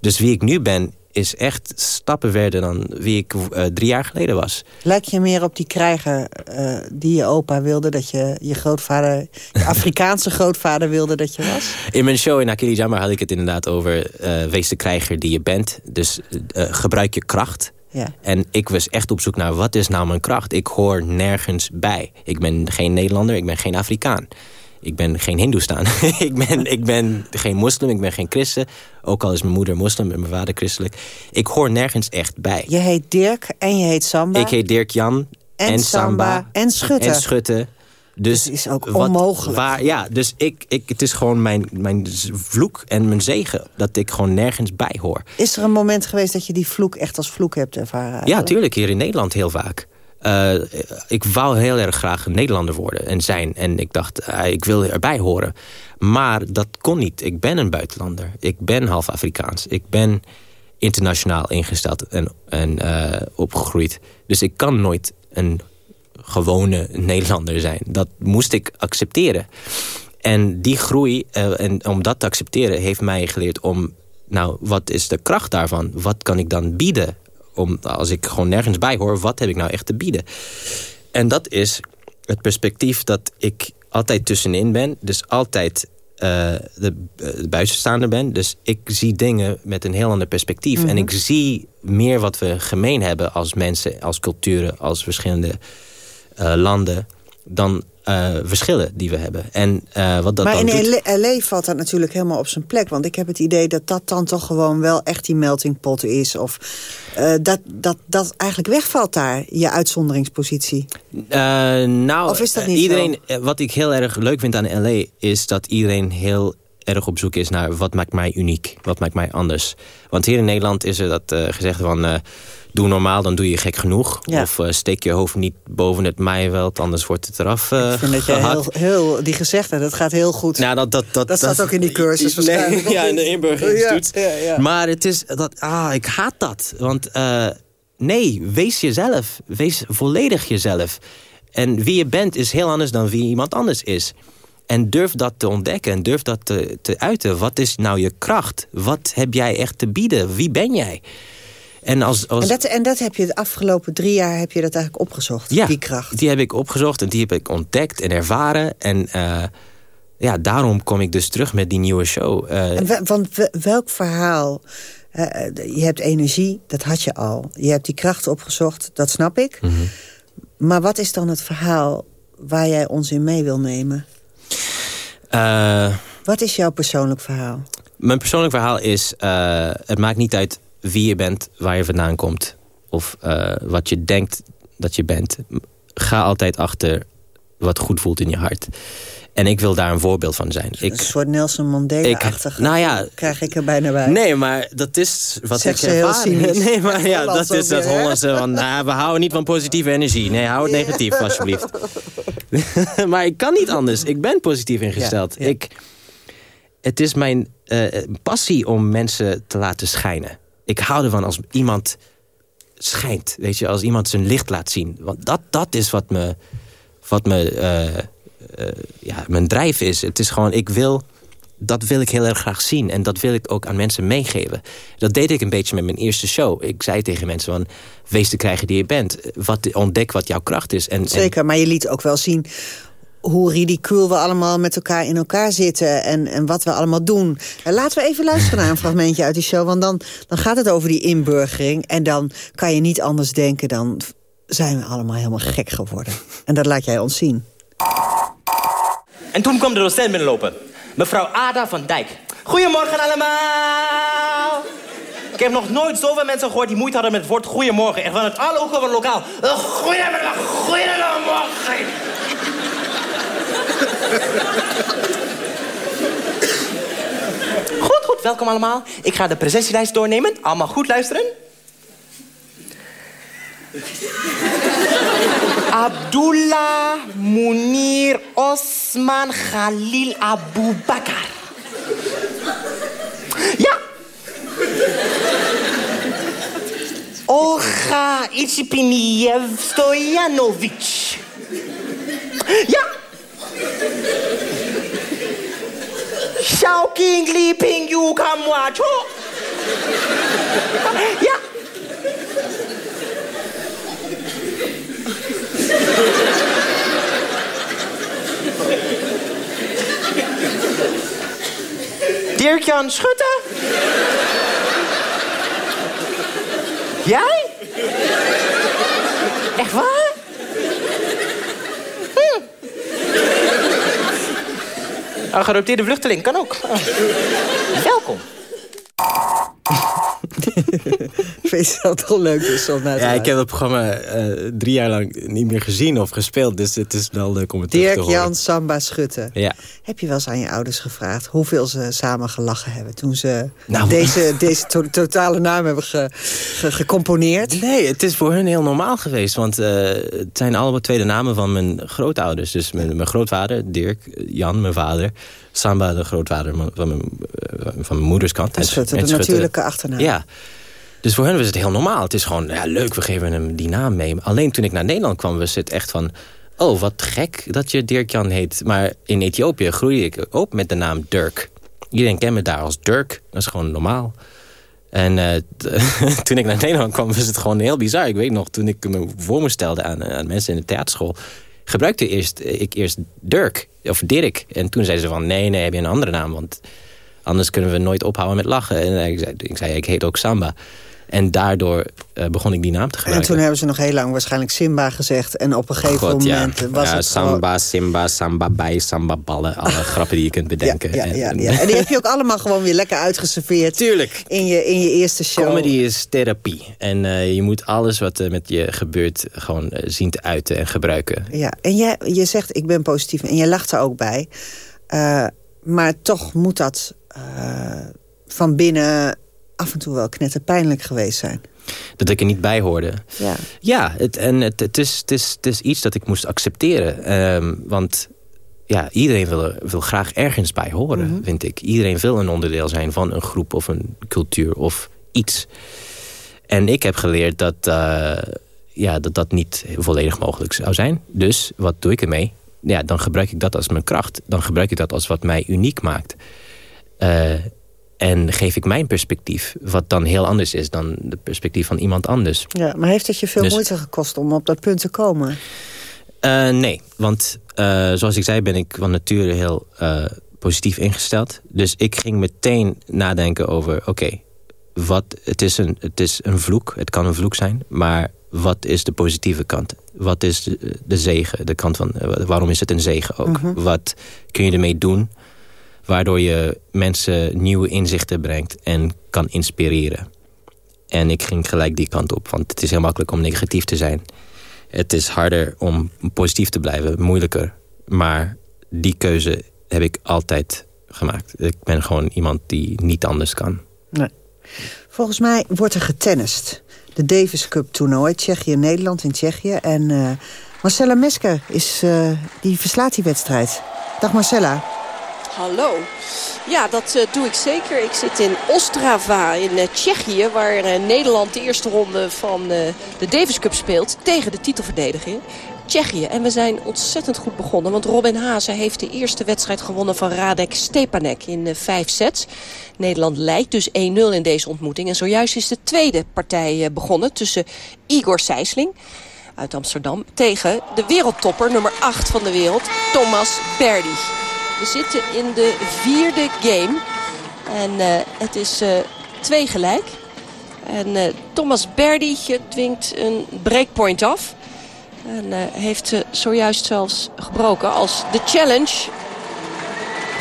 K: Dus wie ik nu ben, is echt stappen verder dan wie ik eh, drie jaar geleden was.
J: Lijk je meer op die krijger eh, die je opa wilde dat je je grootvader, je *laughs* Afrikaanse grootvader wilde dat je was?
K: In mijn show in Akili Jammer had ik het inderdaad over... eh, wees de krijger die je bent. Dus gebruik je kracht.
J: Ja.
K: En ik was echt op zoek naar wat is nou mijn kracht. Ik hoor nergens bij. Ik ben geen Nederlander, ik ben geen Afrikaan. Ik ben geen Hindoestaan. *laughs* ik, ben, ik ben geen moslim, ik ben geen christen. Ook al is mijn moeder moslim en mijn vader christelijk. Ik hoor nergens echt bij.
J: Je heet Dirk en je heet Samba.
K: Ik heet Dirk Jan
J: En
K: en,
J: Samba
K: Samba.
J: en Schutte.
K: En Schutte. Dus
J: het is ook
K: wat-
J: onmogelijk.
K: Waar, ja, dus ik, ik, het is gewoon mijn, mijn vloek en mijn zegen... dat ik gewoon nergens bij hoor.
J: Is er een moment geweest dat je die vloek echt als vloek hebt ervaren?
K: Ja, tuurlijk, hier in Nederland heel vaak. Eh, ik wou heel erg graag een Nederlander worden en zijn. En ik dacht, eh, ik wil erbij horen. Maar dat kon niet. Ik ben een buitenlander. Ik ben half Afrikaans. Ik ben internationaal ingesteld en, en eh, opgegroeid. Dus ik kan nooit een gewone Nederlander zijn. Dat moest ik accepteren. En die groei, en om dat te accepteren, heeft mij geleerd om... nou, wat is de kracht daarvan? Wat kan ik dan bieden? Om, als ik gewoon nergens bij hoor, wat heb ik nou echt te bieden? En dat is het perspectief dat ik altijd tussenin ben. Dus altijd eh, de, de buitenstaander ben. Dus ik zie dingen met een heel ander perspectief.
M: Mhm.
K: En ik zie meer wat we gemeen hebben als mensen, als culturen, als verschillende eh, landen... dan eh, verschillen die we hebben. En eh, wat dat
J: maar
K: dan
J: in
K: doet...
J: LA, valt dat natuurlijk helemaal op zijn plek. Want ik heb het idee dat dat dan toch gewoon wel echt die melting pot is. Of eh, dat, dat dat eigenlijk wegvalt daar, je uitzonderingspositie.
K: Nou,
J: Of is dat niet
K: iedereen, wat ik heel erg leuk vind aan LA... is dat iedereen heel erg op zoek is naar wat maakt mij uniek. Wat maakt mij anders. Want hier in Nederland is er dat gezegd van... doe normaal, dan doe je gek genoeg.
J: Ja.
K: Of eh, steek je hoofd niet boven het maaiveld... anders wordt het eraf eh
J: Ik vind dat je heel, heel, die gezegde, dat gaat heel goed.
K: Nou, dat, dat, dat,
J: dat staat ook in die cursus
K: Nee,
J: waarschijnlijk. *laughs*
K: ja, in de inburgeringstoets.
J: Ja, ja, ja.
K: Maar het is dat, ah, ik haat dat. Want eh, nee, wees jezelf. Wees volledig jezelf. En wie je bent is heel anders dan wie iemand anders is. En durf dat te ontdekken en durf dat te, te uiten. Wat is nou je kracht? Wat heb jij echt te bieden? Wie ben jij? En als, als,
J: En, dat, en dat heb je de afgelopen drie jaar heb je dat eigenlijk opgezocht,
K: ja,
J: die kracht.
K: die heb ik opgezocht en die heb ik ontdekt en ervaren. En eh, ja, daarom kom ik dus terug met die nieuwe show. Eh,
J: En want we- welk verhaal... eh, je hebt energie, dat had je al. Je hebt die kracht opgezocht, dat snap ik.
K: Mhm.
J: Maar wat is dan het verhaal waar jij ons in mee wil nemen? Wat is jouw persoonlijk verhaal?
K: Mijn persoonlijk verhaal is... het maakt niet uit wie je bent, waar je vandaan komt... of eh, wat je denkt dat je bent. Ga altijd achter wat goed voelt in je hart. En ik wil daar een voorbeeld van zijn. Ik,
J: Een soort Nelson Mandela-achtig.
K: nou ja,
J: krijg ik er bijna bij.
K: Nee, maar dat is wat
J: Zeg
K: ik ervaar. *laughs*
J: cynisch.
K: Nee, maar ja, dat is dat
J: weer?
K: Hollandse van... Nou, we houden niet van positieve energie. Nee, hou het negatief, alsjeblieft. *laughs* maar ik kan niet anders. Ik ben positief ingesteld.
J: Ja, ja.
K: Ik, het is mijn eh, passie om mensen te laten schijnen. Ik hou ervan als iemand schijnt. Weet je, als iemand zijn licht laat zien. Want dat, dat is wat me... Wat me eh, eh, ja, mijn drijf is. Het is gewoon, ik wil dat wil ik heel erg graag zien. En dat wil ik ook aan mensen meegeven. Dat deed ik een beetje met mijn eerste show. Ik zei tegen mensen van, wees te krijgen die je bent. Wat, ontdek wat jouw kracht is. En, en-
J: Zeker, maar je liet ook wel zien hoe ridicuul we allemaal met elkaar in elkaar zitten... en, en wat we allemaal doen. En laten we even luisteren naar een *laughs* fragmentje uit die show... want dan, dan gaat het over die inburgering... en dan kan je niet anders denken dan... zijn we allemaal helemaal gek geworden. En dat laat jij ons zien.
M: En toen kwam de docent binnenlopen. Mevrouw Ada van Dijk. Goedemorgen allemaal! Ik heb nog nooit zoveel mensen gehoord die moeite hadden met het woord goedemorgen. En van het alle hoeken van het lokaal. Eh, Goedemorgen, goedemorgen! Goed, goed, welkom allemaal. Ik ga de presentielijst doornemen. Allemaal goed luisteren. Abdullah Munir Osman Khalil Abu Bakar. Ja. Olga Itsipiniev Stojanovic. Ja. Xiaoqing Li Ping Yu Kamwacho. Ja. Dirk-Jan Schutte? Jij? Echt waar? Een geroteerde vluchteling kan ook. Welkom. *laughs*
J: Vind je dat toch leuk dus om naar te
K: Ja, ik heb het programma eh, drie jaar lang niet meer gezien of gespeeld. Dus het is wel leuk om het terug te
J: Dirk
K: horen.
J: Jan Samba Schutte.
K: Ja.
J: Heb je wel eens aan je ouders gevraagd hoeveel ze samen gelachen hebben... toen ze
K: Nou, *laughs*
J: deze, deze to- totale naam hebben ge- ge- gecomponeerd?
K: Nee, het is voor hun heel normaal geweest. Want eh, het zijn allemaal tweede namen van mijn grootouders. Dus mijn, mijn grootvader, Dirk, Jan, mijn vader. Samba, de grootvader van mijn, van mijn moeders kant.
J: En Schutte, de
K: Schutte.
J: natuurlijke achternaam.
K: Ja. Dus voor hen was het heel normaal. Het is gewoon, ja, leuk, we geven hem die naam mee. Alleen toen ik naar Nederland kwam, was het echt van... Oh, wat gek dat je Dirk-Jan heet. Maar in Ethiopië groeide ik op met de naam Dirk. Iedereen kent me daar als Dirk. Dat is gewoon normaal. En eh, *laughs* toen ik naar Nederland kwam, was het gewoon heel bizar. Ik weet nog, toen ik me voor me stelde aan, aan mensen in de theaterschool... gebruikte eerst, ik eerst Dirk, of Dirk. En toen zeiden ze van, nee, nee, heb je een andere naam? Want anders kunnen we nooit ophouden met lachen. En ik zei, ik, zei, ik heet ook Samba. En daardoor eh, begon ik die naam te
J: En
K: gebruiken.
J: toen hebben ze nog heel lang waarschijnlijk Simba gezegd. En op een gegeven
K: God, ja.
J: moment was
K: Ja,
J: het gewoon-
K: Samba, Simba, Samba bij, Samba ballen. Alle *laughs* grappen die je kunt bedenken.
J: Ja, ja,
K: En-
J: ja. En die heb je ook allemaal gewoon weer lekker uitgeserveerd.
K: Tuurlijk.
J: In je, in je eerste show.
K: Comedy is therapie. En eh, je moet alles wat er met je gebeurt gewoon zien te uiten en gebruiken.
J: Ja, en jij, je zegt ik ben positief en je lacht er ook bij. Maar toch moet dat van binnen af en toe wel knetterpijnlijk geweest zijn.
K: Dat ik er niet bij hoorde.
J: Ja.
K: Ja, het, en het, het, is, het, is, het is iets dat ik moest accepteren. Ehm, want ja, iedereen wil, wil graag ergens bij horen, vind ik. Iedereen wil een onderdeel zijn van een groep of een cultuur of iets. En ik heb geleerd dat eh, ja, dat, dat niet volledig mogelijk zou zijn. Dus wat doe ik ermee? Ja, dan gebruik ik dat als mijn kracht. Dan gebruik ik dat als wat mij uniek maakt. Eh, en geef ik mijn perspectief, wat dan heel anders is dan de perspectief van iemand anders.
J: Ja, maar heeft het je veel
K: Dus-
J: moeite gekost om op dat punt te komen?
K: Eh, nee, want eh, zoals ik zei ben ik van nature heel eh, positief ingesteld. Dus ik ging meteen nadenken over, oké, wat het, is een, het is een vloek, het kan een vloek zijn, maar wat is de positieve kant? Wat is de, de zegen, de kant van, waarom is het een zegen ook?
N: Mhm.
K: Wat kun je ermee doen, waardoor je mensen nieuwe inzichten brengt en kan inspireren? En ik ging gelijk die kant op, want het is heel makkelijk om negatief te zijn. Het is harder om positief te blijven, moeilijker. Maar die keuze heb ik altijd gemaakt. Ik ben gewoon iemand die niet anders kan.
J: Nee. Volgens mij wordt er getennist. De Davis Cup toernooi, Tsjechië-Nederland in Tsjechië. En eh, Marcella Mesker is, eh, die verslaat die wedstrijd. Dag Marcella.
N: Hallo. Ja, dat eh, doe ik zeker. Ik zit in Ostrava in eh, Tsjechië... waar eh, Nederland de eerste ronde van de Davis Cup speelt... tegen de titelverdediger Tsjechië. En we zijn ontzettend goed begonnen. Want Robin Haase heeft de eerste wedstrijd gewonnen van Radek Stepanek in eh, vijf sets. Nederland leidt dus 1-0 in deze ontmoeting. En zojuist is de tweede partij begonnen tussen Igor Sijsling uit Amsterdam... tegen de wereldtopper nummer 8 van de wereld, Thomas Berdy. We zitten in de vierde game. En eh, het is eh, twee gelijk. En eh, Thomas Berdy dwingt een breakpoint af. En heeft zojuist zelfs gebroken als de challenge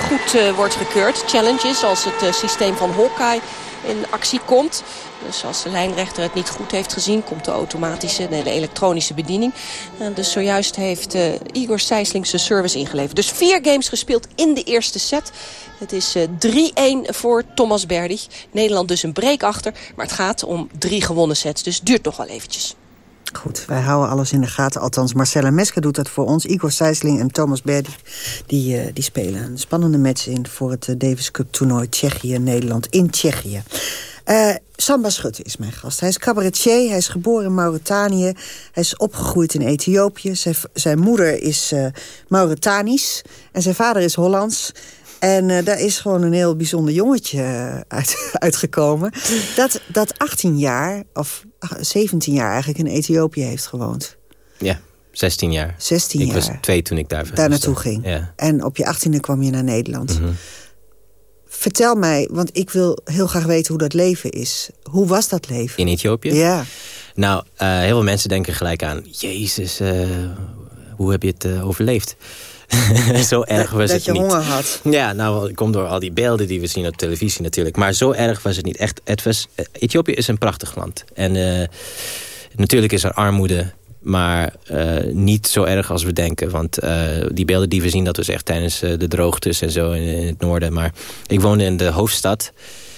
N: goed wordt gekeurd. Challenge is als het systeem van Hawkeye in actie komt. Dus als de lijnrechter het niet goed heeft gezien... komt de automatische, de elektronische bediening. En dus zojuist heeft eh, Igor Sijsling zijn service ingeleverd. Dus vier games gespeeld in de eerste set. Het is eh, 3-1 voor Thomas Berdig. Nederland dus een break achter. Maar het gaat om drie gewonnen sets. Dus duurt nog wel eventjes.
J: Goed, wij houden alles in de gaten. Althans, Marcella Mesker doet dat voor ons. Igor Sijsling en Thomas Berdy die, eh, die spelen een spannende match in... voor het eh, Davis Cup toernooi Tsjechië-Nederland in Tsjechië. Eh, Samba Schutte is mijn gast. Hij is cabaretier, hij is geboren in Mauritanië. Hij is opgegroeid in Ethiopië. Zijn, zijn moeder is eh, Mauritanisch en zijn vader is Hollands. En eh, daar is gewoon een heel bijzonder jongetje eh, uit, *laughs* uitgekomen. Dat, dat 18 jaar, of ach, 17 jaar eigenlijk in Ethiopië heeft gewoond.
K: Ja, 16 jaar.
J: 16
K: ik
J: jaar.
K: was twee toen ik daar.
J: Daar naartoe ging.
K: Ja.
J: En op je 18e kwam je naar Nederland.
K: Mhm.
J: Vertel mij, want ik wil heel graag weten hoe dat leven is. Hoe was dat leven?
K: In Ethiopië?
J: Ja.
K: Nou, eh, heel veel mensen denken gelijk aan... Jezus, eh, hoe heb je het eh, overleefd? *laughs* zo erg was
J: dat
K: het
J: je
K: niet.
J: honger had.
K: Ja, nou, het komt door al die beelden die we zien op televisie natuurlijk. Maar zo erg was het niet. Echt, het was, Ethiopië is een prachtig land. En natuurlijk is er armoede, maar eh, niet zo erg als we denken. Want eh, die beelden die we zien, dat was echt tijdens eh, de droogtes en zo in, in het noorden. Maar ik woonde in de hoofdstad.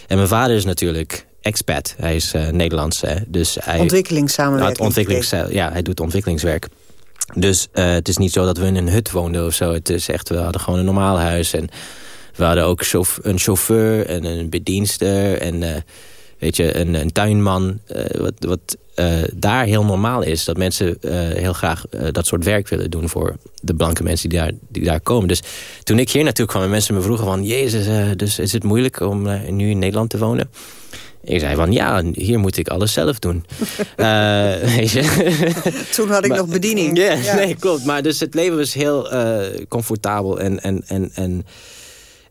K: En mijn vader is natuurlijk expat. Hij is Nederlands. Hè. Dus hij,
J: Ontwikkelingssamenwerking.
K: Ontwikkelings, ja, hij doet ontwikkelingswerk. Dus het is niet zo dat we in een hut woonden of zo. Het is echt, we hadden gewoon een normaal huis. En we hadden ook een chauffeur en een bedienster. En weet je, een, een tuinman. wat wat eh, daar heel normaal is. Dat mensen eh, heel graag eh, dat soort werk willen doen... voor de blanke mensen die daar, die daar komen. Dus toen ik hier naartoe kwam en mensen me vroegen van... Jezus, dus is het moeilijk om nu in Nederland te wonen? Ik zei van ja, hier moet ik alles zelf doen. *laughs* Weet je. *laughs*
J: Toen had ik
K: Maar-
J: nog bediening.
K: Ja,
J: Ja.
K: nee, klopt. Maar dus het leven was heel comfortabel. En, en, en, en,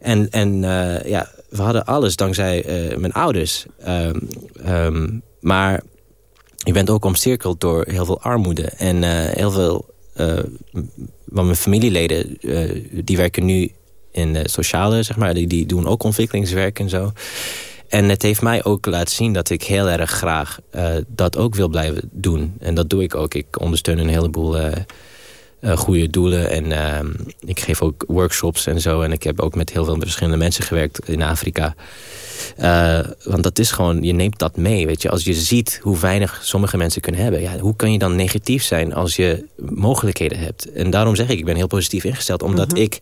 K: en, en ja, we hadden alles dankzij mijn ouders. Ehm, ehm, maar je bent ook omcirkeld door heel veel armoede. En eh, heel veel eh, van mijn familieleden, eh, die werken nu in de sociale, zeg maar. Die, die doen ook ontwikkelingswerk en zo. En het heeft mij ook laten zien dat ik heel erg graag dat ook wil blijven doen. En dat doe ik ook. Ik ondersteun een heleboel eh, goede doelen. En ehm, ik geef ook workshops en zo. En ik heb ook met heel veel verschillende mensen gewerkt in Afrika. Eh, want dat is gewoon, je neemt dat mee. Weet je? Als je ziet hoe weinig sommige mensen kunnen hebben. Ja, hoe kan je dan negatief zijn als je mogelijkheden hebt? En daarom zeg ik, ik ben heel positief ingesteld. Omdat
J: Mhm.
K: ik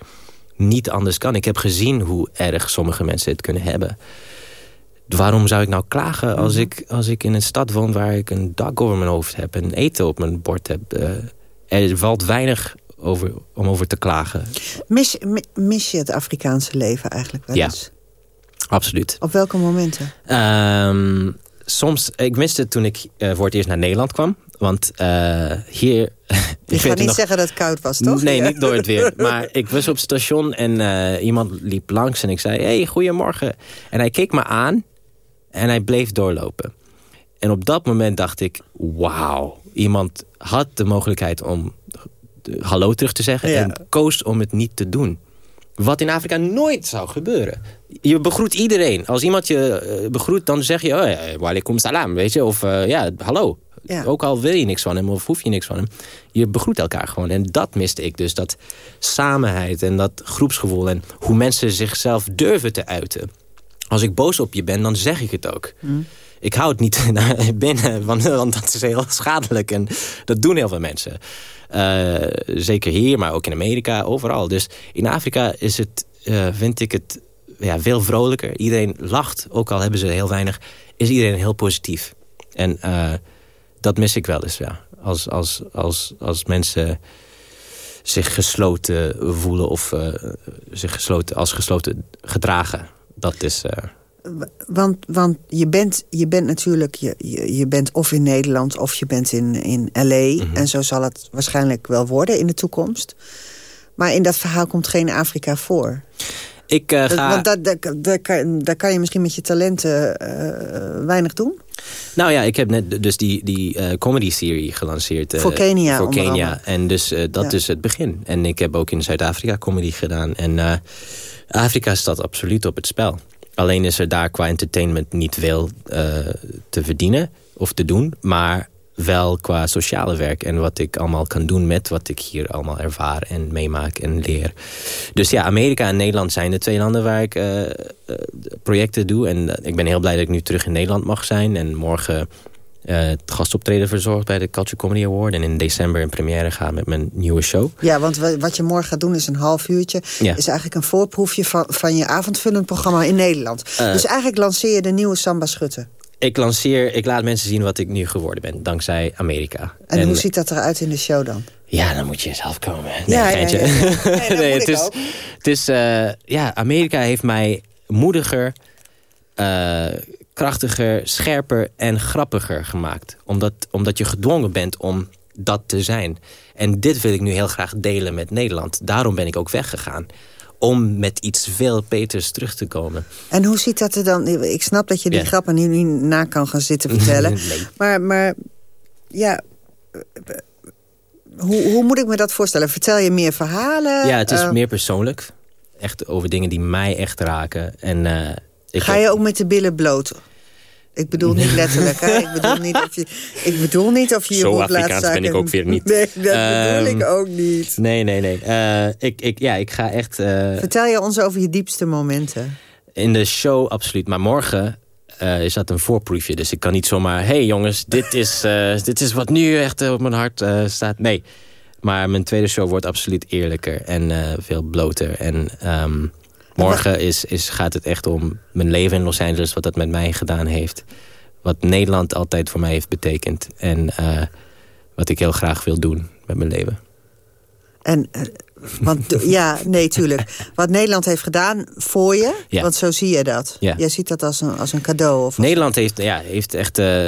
K: niet anders kan. Ik heb gezien hoe erg sommige mensen het kunnen hebben. Waarom zou ik nou klagen als,
J: Mhm.
K: ik, als ik in een stad woon... waar ik een dak over mijn hoofd heb en eten op mijn bord heb? Eh, er valt weinig over, om over te klagen.
J: Mis, mi- mis je het Afrikaanse leven eigenlijk wel
K: Ja. Absoluut.
J: Op welke momenten?
K: Ehm, soms, ik miste het toen ik eh, voor het eerst naar Nederland kwam. Want eh, hier... *laughs*
J: Je gaat niet
K: nog-
J: zeggen dat het koud was, toch?
K: Nee,
J: Ja.
K: niet door het weer. *laughs* Maar ik was op het station en eh, iemand liep langs en ik zei... hey, goedemorgen. En hij keek me aan en hij bleef doorlopen. En op dat moment dacht ik... wauw, iemand had de mogelijkheid om de- hallo terug te zeggen...
J: Ja.
K: en koos om het niet te doen. Wat in Afrika nooit zou gebeuren. Je begroet iedereen. Als iemand je eh, begroet, dan zeg je... Oh, ja, walaikum salam, weet je. Of eh, ja, hallo.
J: Ja.
K: Ook al wil je niks van hem of hoef je niks van hem. Je begroet elkaar gewoon. En dat miste ik dus. Dat samenheid en dat groepsgevoel. En hoe mensen zichzelf durven te uiten. Als ik boos op je ben, dan zeg ik het ook. Ik hou het niet *laughs* binnen, want, want dat is heel schadelijk. En dat doen heel veel mensen. Eh, zeker hier, maar ook in Amerika, overal. Dus in Afrika is het, eh, vind ik het ja, veel vrolijker. Iedereen lacht, ook al hebben ze heel weinig. Is iedereen heel positief. En eh, dat mis ik wel eens, ja. Als, als, als, als mensen zich gesloten voelen of zich gesloten, als gesloten gedragen. Dat is...
J: Want, want je, bent, je bent natuurlijk, je, je, je bent of in Nederland of je bent in, in L.A.
K: Mhm.
J: En zo zal het waarschijnlijk wel worden in de toekomst. Maar in dat verhaal komt geen Afrika voor.
K: ik eh, ga...
J: Want dat, daar, kan, daar kan je misschien met je talenten eh, weinig doen.
K: Nou ja, ik heb net dus die, die eh, comedy-serie gelanceerd.
J: Voor Kenia,
K: Voor Kenia. En dus dat
J: Ja.
K: is het begin. En ik heb ook in Zuid-Afrika comedy gedaan. En Afrika staat absoluut op het spel. Alleen is er daar qua entertainment niet veel eh, te verdienen of te doen. Maar wel qua sociale werk en wat ik allemaal kan doen met wat ik hier allemaal ervaar en meemaak en leer. Dus ja, Amerika en Nederland zijn de twee landen waar ik eh, eh, projecten doe. En ik ben heel blij dat ik nu terug in Nederland mag zijn. En morgen het gastoptreden verzorgd bij de Culture Comedy Award. En in december in première gaan met mijn nieuwe show.
J: Ja, want wa- wat je morgen gaat doen is een half uurtje.
K: Ja.
J: Is eigenlijk een voorproefje van, van je avondvullend programma in Nederland.
K: Eh.
J: dus eigenlijk lanceer je de nieuwe Samba Schutte.
K: Ik lanceer, ik laat mensen zien wat ik nu geworden ben. Dankzij Amerika.
J: En, hoe ziet dat eruit in de show dan?
K: Ja, dan moet je zelf komen. Nee,
J: Ja, ja,
K: geintje.
J: ja, ja. Nee, *laughs* moet
K: het is, het is eh, ja, Amerika heeft mij moediger, eh, krachtiger, scherper en grappiger gemaakt. Omdat, omdat je gedwongen bent om dat te zijn. En dit wil ik nu heel graag delen met Nederland. Daarom ben ik ook weggegaan. Om met iets veel beters terug te komen.
J: En hoe ziet dat er dan... Ik snap dat je die
K: Ja.
J: grappen nu niet na kan gaan zitten vertellen. *laughs*
K: Nee.
J: Maar, maar ja... hoe, hoe moet ik me dat voorstellen? Vertel je meer verhalen?
K: Ja, het is
J: Uh,
K: meer persoonlijk. Echt over dingen die mij echt raken. En, eh, ik
J: Ga je ook met de billen bloot? Ik bedoel niet letterlijk, hè? Ik bedoel niet of je, ik bedoel niet of je je
K: Zo Afrikaans ben ik ook weer niet.
J: Nee, dat bedoel
K: Ehm,
J: ik ook niet.
K: Nee, nee, nee. Eh, ik, ik, ja, ik ga echt... eh,
J: Vertel je ons over je diepste momenten.
K: In de show absoluut. Maar morgen eh, is dat een voorproefje. Dus ik kan niet zomaar... hey jongens, dit is, dit is wat nu echt op mijn hart staat. Nee. Maar mijn tweede show wordt absoluut eerlijker. En veel bloter. En ehm, morgen is, is, gaat het echt om mijn leven in Los Angeles. Wat dat met mij gedaan heeft. Wat Nederland altijd voor mij heeft betekend. En eh, wat ik heel graag wil doen met mijn leven.
J: En, eh, want *laughs* ja, nee, tuurlijk. Wat Nederland heeft gedaan voor je,
K: Ja.
J: want zo zie je dat.
K: Ja.
J: Jij ziet dat als een, als een cadeau. Of
K: Nederland heeft, ja, heeft echt... eh,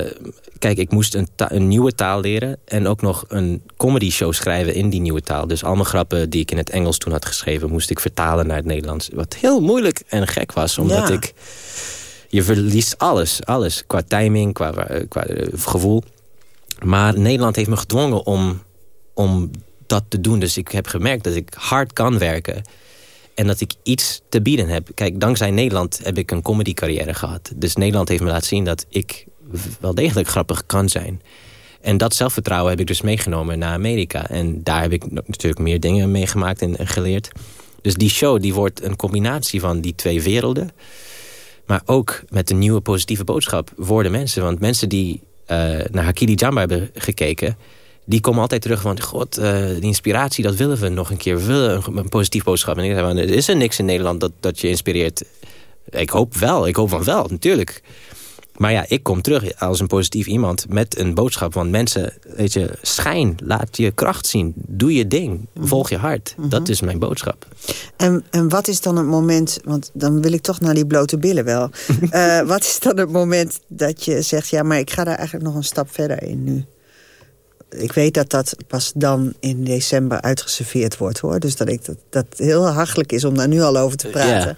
K: kijk, ik moest een, nieuwe taal leren... en ook nog een comedy show schrijven in die nieuwe taal. Dus al mijn grappen die ik in het Engels toen had geschreven... moest ik vertalen naar het Nederlands. Wat heel moeilijk en gek was, omdat
J: Ja.
K: ik... Je verliest alles, alles. Qua timing, qua, qua eh, gevoel. Maar Nederland heeft me gedwongen om, om dat te doen. Dus ik heb gemerkt dat ik hard kan werken. En dat ik iets te bieden heb. Kijk, dankzij Nederland heb ik een comedy carrière gehad. Dus Nederland heeft me laten zien dat ik wel degelijk grappig kan zijn. En dat zelfvertrouwen heb ik dus meegenomen naar Amerika. En daar heb ik natuurlijk meer dingen meegemaakt en, geleerd. Dus die show die wordt een combinatie van die twee werelden. Maar ook met een nieuwe positieve boodschap voor de mensen. Want mensen die eh, naar Hakili Jamba hebben gekeken... die komen altijd terug van... God, eh, die inspiratie, dat willen we nog een keer. We willen een, positief boodschap. En ik van, er is er niks in Nederland dat, dat je inspireert. Ik hoop wel, ik hoop van wel, natuurlijk. Maar ja, ik kom terug als een positief iemand met een boodschap. Want mensen, weet je, schijn, laat je kracht zien. Doe je ding, volg je hart. Dat is mijn boodschap.
J: En, en wat is dan het moment, want dan wil ik toch naar die blote billen wel. *laughs* Eh, wat is dan het moment dat je zegt, ja, maar ik ga daar eigenlijk nog een stap verder in nu? Ik weet dat dat pas dan in december uitgeserveerd wordt, hoor. Dus dat ik dat, dat heel hachelijk is om daar nu al over te praten.
K: Ja.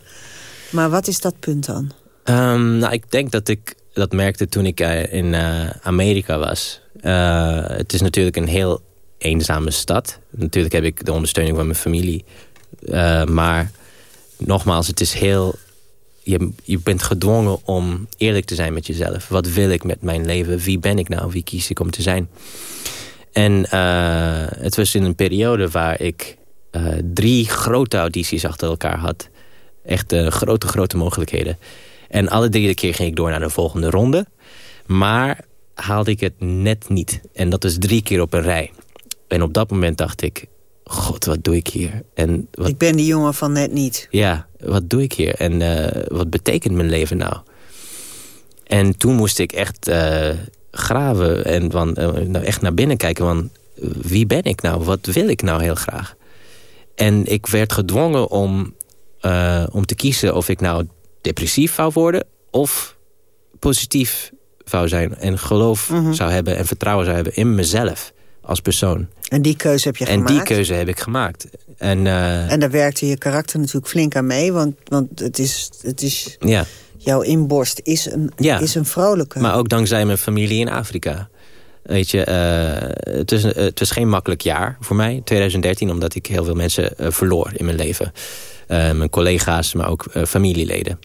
J: Maar wat is dat punt dan?
K: Ehm, nou, ik denk dat ik dat merkte toen ik eh, in eh, Amerika was. Eh, het is natuurlijk een heel eenzame stad. Natuurlijk heb ik de ondersteuning van mijn familie. Maar nogmaals, het is heel... Je, je bent gedwongen om eerlijk te zijn met jezelf. Wat wil ik met mijn leven? Wie ben ik nou? Wie kies ik om te zijn? En het was in een periode waar ik drie grote audities achter elkaar had. Echt grote, grote mogelijkheden. En alle drie keer ging ik door naar de volgende ronde. Maar haalde ik het net niet. En dat was drie keer op een rij. En op dat moment dacht ik... God, wat doe ik hier? En wat,
J: Ik ben die jongen van net niet.
K: ja, wat doe ik hier? En eh, wat betekent mijn leven nou? En toen moest ik echt eh, graven en van, eh, nou echt naar binnen kijken. Van, wie ben ik nou? Wat wil ik nou heel graag? En ik werd gedwongen om, om te kiezen of ik nou depressief zou worden... of positief zou zijn en geloof
J: Mhm.
K: zou hebben... en vertrouwen zou hebben in mezelf als persoon.
J: En die keuze heb je
K: en
J: gemaakt.
K: die keuze heb ik gemaakt. En, eh,
J: En daar werkte je karakter natuurlijk flink aan mee. Want, want het is, het is,
K: ja.
J: jouw inborst is een,
K: Ja.
J: is een vrolijke.
K: Maar ook dankzij mijn familie in Afrika. Weet je, eh, het, is, het was geen makkelijk jaar voor mij, 2013... omdat ik heel veel mensen eh, verloor in mijn leven. Eh, mijn collega's, maar ook familieleden.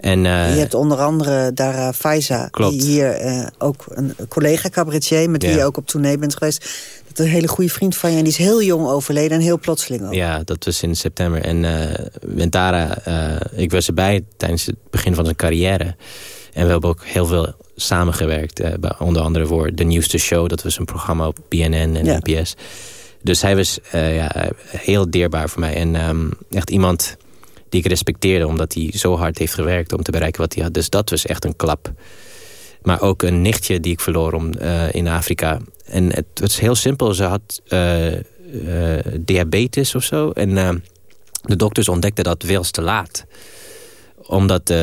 K: En,
J: je hebt onder andere Dara Faiza,
K: Klopt.
J: die hier ook een collega cabaretier... met wie je ook op tournee bent geweest. Dat is een hele goede vriend van je. En die is heel jong overleden en heel plotseling ook.
K: Ja, dat was in september. En Wentara, eh, ik was erbij tijdens het begin van zijn carrière. En we hebben ook heel veel samengewerkt. eh, onder andere voor The Nieuwste Show. Dat was een programma op BNN en
J: Ja.
K: NPS. Dus hij was eh, ja, heel dierbaar voor mij. En ehm, echt iemand die ik respecteerde... omdat hij zo hard heeft gewerkt om te bereiken wat hij had. Dus dat was echt een klap. Maar ook een nichtje die ik verloor om, eh, in Afrika. En het was heel simpel. Ze had diabetes of zo. En eh, de dokters ontdekten dat veel te laat omdat eh,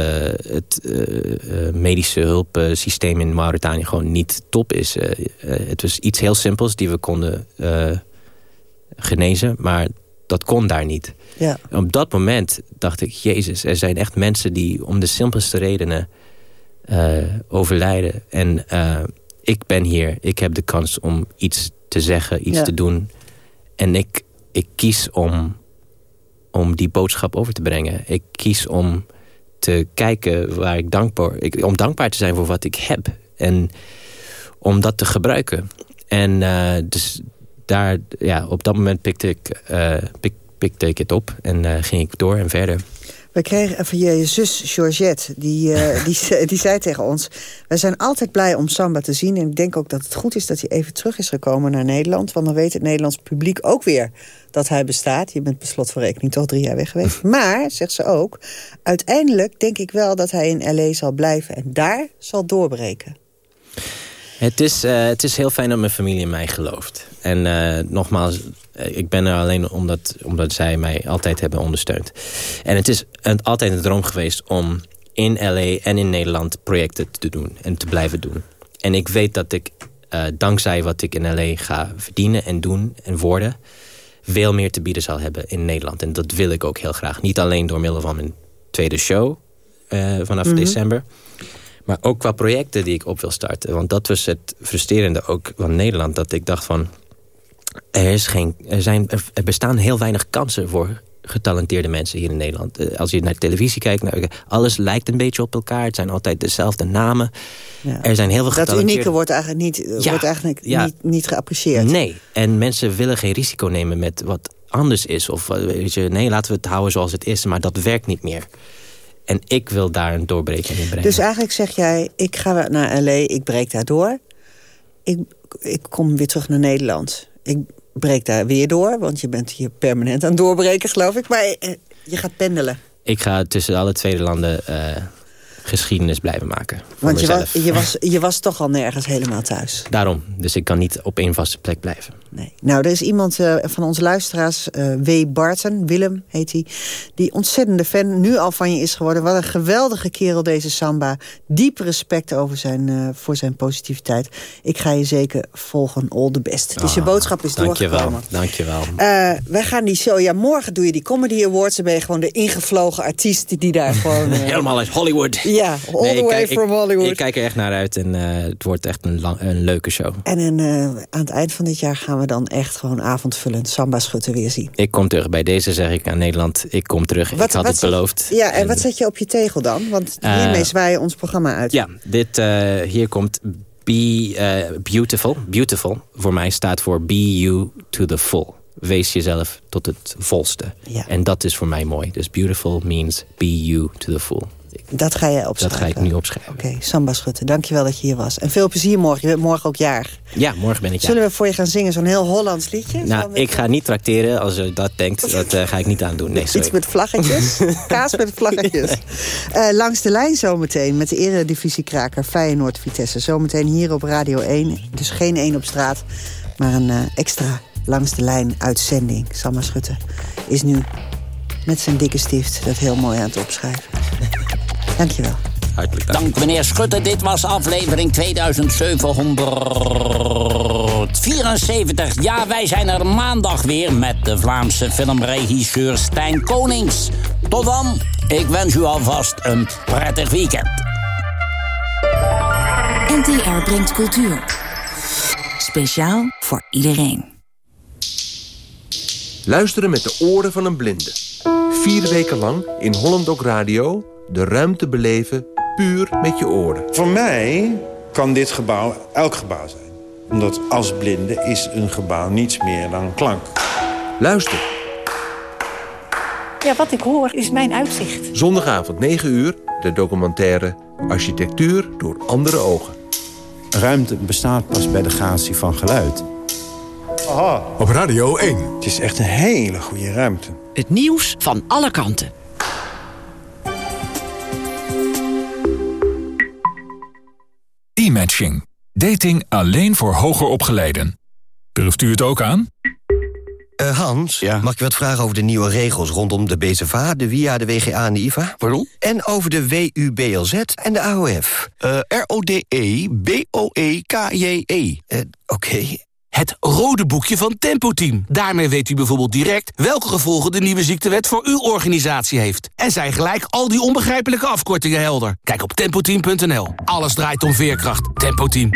K: het eh, eh, medische hulpsysteem in Mauritanië gewoon niet top is. Het was iets heel simpels die we konden genezen, maar dat kon daar niet.
J: Ja.
K: Op dat moment dacht ik, jezus, er zijn echt mensen die om de simpelste redenen overlijden. En ik ben hier, ik heb de kans om iets te zeggen, iets
J: Ja.
K: te doen En ik, ik kies om, om die boodschap over te brengen. Ik kies om te kijken waar ik dankbaar... Om dankbaar te zijn voor wat ik heb. En om dat te gebruiken. En uh, dus daar, ja, op dat moment pikte ik, uh, pik, pikte ik het op en uh, ging ik door en verder.
J: We kregen van je zus Georgette, die, uh, *laughs* die, die zei tegen ons... wij zijn altijd blij om Samba te zien. En ik denk ook dat het goed is dat hij even terug is gekomen naar Nederland. Want dan weet het Nederlands publiek ook weer dat hij bestaat. Je bent per slot van rekening toch drie jaar weg geweest. *laughs* Maar, zegt ze ook, uiteindelijk denk ik wel dat hij in L.A. zal blijven. En daar zal doorbreken.
K: Het is, uh, het is heel fijn dat mijn familie in mij gelooft. En uh, nogmaals, ik ben er alleen omdat, omdat zij mij altijd hebben ondersteund. En het is een, altijd een droom geweest om in LA en in Nederland projecten te doen en te blijven doen. En ik weet dat ik, uh, dankzij wat ik in LA ga verdienen en doen en worden... veel meer te bieden zal hebben in Nederland. En dat wil ik ook heel graag. Niet alleen door middel van mijn tweede show vanaf mm -hmm. december... Maar ook qua projecten die ik op wil starten. Want dat was het frustrerende ook van Nederland. Dat ik dacht van... Er, is geen, er, zijn, er bestaan heel weinig kansen voor getalenteerde mensen hier in Nederland. Als je naar televisie kijkt, nou, alles lijkt een beetje op elkaar. Het zijn altijd dezelfde namen. Ja. Er zijn heel veel
J: Dat
K: getalenteerde...
J: unieke wordt eigenlijk, niet, ja. wordt eigenlijk ja. niet, niet geapprecieerd.
K: Nee, en mensen willen geen risico nemen met wat anders is. Of weet je, nee, laten we het houden zoals het is. Maar dat werkt niet meer. En ik wil daar een doorbreking in brengen.
J: Dus eigenlijk zeg jij, ik ga naar L.A., ik breek daar door. Ik, ik kom weer terug naar Nederland. Ik breek daar weer door, want je bent hier permanent aan het doorbreken, geloof ik. Maar je gaat pendelen.
K: Ik ga tussen alle tweede landen uh, geschiedenis blijven maken.
J: Want je was, je, was, je was toch al nergens helemaal thuis. *laughs*
K: Daarom, dus ik kan niet op één vaste plek blijven.
J: Nee. Nou, er is iemand uh, van onze luisteraars, uh, W. Barton, Willem heet hij... die ontzettende fan nu al van je is geworden. Wat een geweldige kerel deze Samba. Diep respect over zijn, uh, voor zijn positiviteit. Ik ga je zeker volgen, all the best. Dus je boodschap is
K: dankjewel,
J: doorgekomen.
K: Dankjewel,
J: wij gaan die show... Ja, morgen doe je die Comedy Awards. Dan ben je gewoon de ingevlogen artiest die daar *laughs* gewoon...
K: Helemaal uit Hollywood. *laughs*
J: Ja, all nee, the way
K: kijk,
J: from Hollywood.
K: Ik, ik, kijk er echt naar uit en het wordt echt een, lang, een leuke show.
J: En in, aan het eind van dit jaar gaan we dan echt gewoon avondvullend samba-schutten weer zien.
K: Ik kom terug. Bij deze zeg ik aan Nederland, ik kom terug. Wat, ik had het beloofd.
J: Ja, en, en, wat zet je op je tegel dan? Want hiermee uh, zwaaien ons programma uit.
K: Ja, dit, hier komt Be Beautiful. Beautiful voor mij staat voor Be You to the Full. Wees jezelf tot het volste. Ja. En dat is voor mij mooi. Dus beautiful means be you to the full.
J: Dat ga je opschrijven?
K: Dat ga ik nu opschrijven.
J: Oké, okay, Samba Schutte, dankjewel dat je hier was. En veel plezier morgen. Je bent morgen ook jarig.
K: Ja, morgen ben ik
J: Zullen we voor je gaan zingen, zo'n heel Hollands liedje?
K: Nou, ik ga niet trakteren als je dat denkt. Dat uh, ga ik niet aandoen. Nee, sorry.
J: Iets met vlaggetjes. *laughs* Kaas met vlaggetjes. uh, langs de lijn zometeen met de eredivisiekraker Feyenoord Vitesse. Zometeen hier op Radio 1. Dus geen één op straat, maar een uh, extra langs de lijn uitzending. Samba Schutte is nu met zijn dikke stift dat heel mooi aan het opschrijven. *laughs* Dankjewel.
K: Hartelijk dank.
H: Dank meneer Schutte. Dit was aflevering 2774. Ja, wij zijn er maandag weer met de Vlaamse filmregisseur Stijn Konings. Tot dan. Ik wens u alvast een prettig weekend.
O: NTR brengt cultuur. Speciaal voor iedereen.
P: Luisteren met de oren van een blinde. Vier weken lang in Holland Dok Radio de ruimte beleven puur met je oren.
Q: Voor mij kan dit gebouw elk gebouw zijn. Omdat als blinde is een gebouw niets meer dan klank.
P: Luister.
R: Ja, wat ik hoor is mijn uitzicht.
P: Zondagavond 9 uur, de documentaire Architectuur door andere ogen.
Q: Ruimte bestaat pas bij de gratie van geluid.
I: Aha. Op Radio 1.
Q: Het is echt een hele goede ruimte.
O: Het nieuws van alle kanten.
I: Dating alleen voor hoger opgeleiden. Durft u het ook aan?
S: Uh, Hans, ja? mag ik wat vragen over de nieuwe regels rondom de BZVA, de WIA, de WGA en de IVA?
T: Pardon?
S: En over de WUBLZ en de AOF.
T: Uh, R-O-D-E-B-O-E-K-J-E.
S: Uh, Oké. Okay.
U: Het rode boekje van Tempo Team. Daarmee weet u bijvoorbeeld direct welke gevolgen de nieuwe ziektewet voor uw organisatie heeft. En zijn gelijk al die onbegrijpelijke afkortingen helder. Kijk op tempoteam.nl. Alles draait om veerkracht. Tempo Team.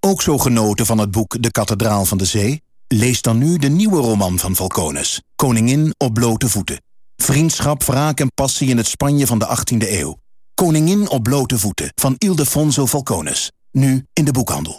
V: Ook zo genoten van het boek De Kathedraal van de Zee?
T: Lees dan nu de nieuwe roman van Falcones. Koningin op blote voeten. Vriendschap, wraak en passie in het Spanje van de 18e eeuw. Koningin op blote voeten van Ildefonso Falcones. Nu in de boekhandel.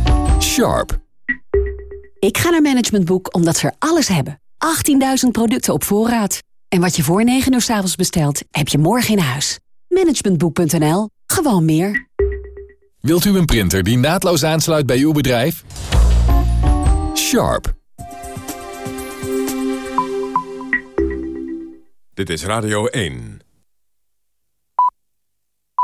C: Sharp.
W: Ik ga naar Management Boek omdat ze er alles hebben. 18.000 producten op voorraad. En wat je voor 9 uur s avonds bestelt, heb je morgen in huis. Managementboek.nl. Gewoon meer.
C: Wilt u een printer die naadloos aansluit bij uw bedrijf? Sharp.
G: Dit is Radio 1.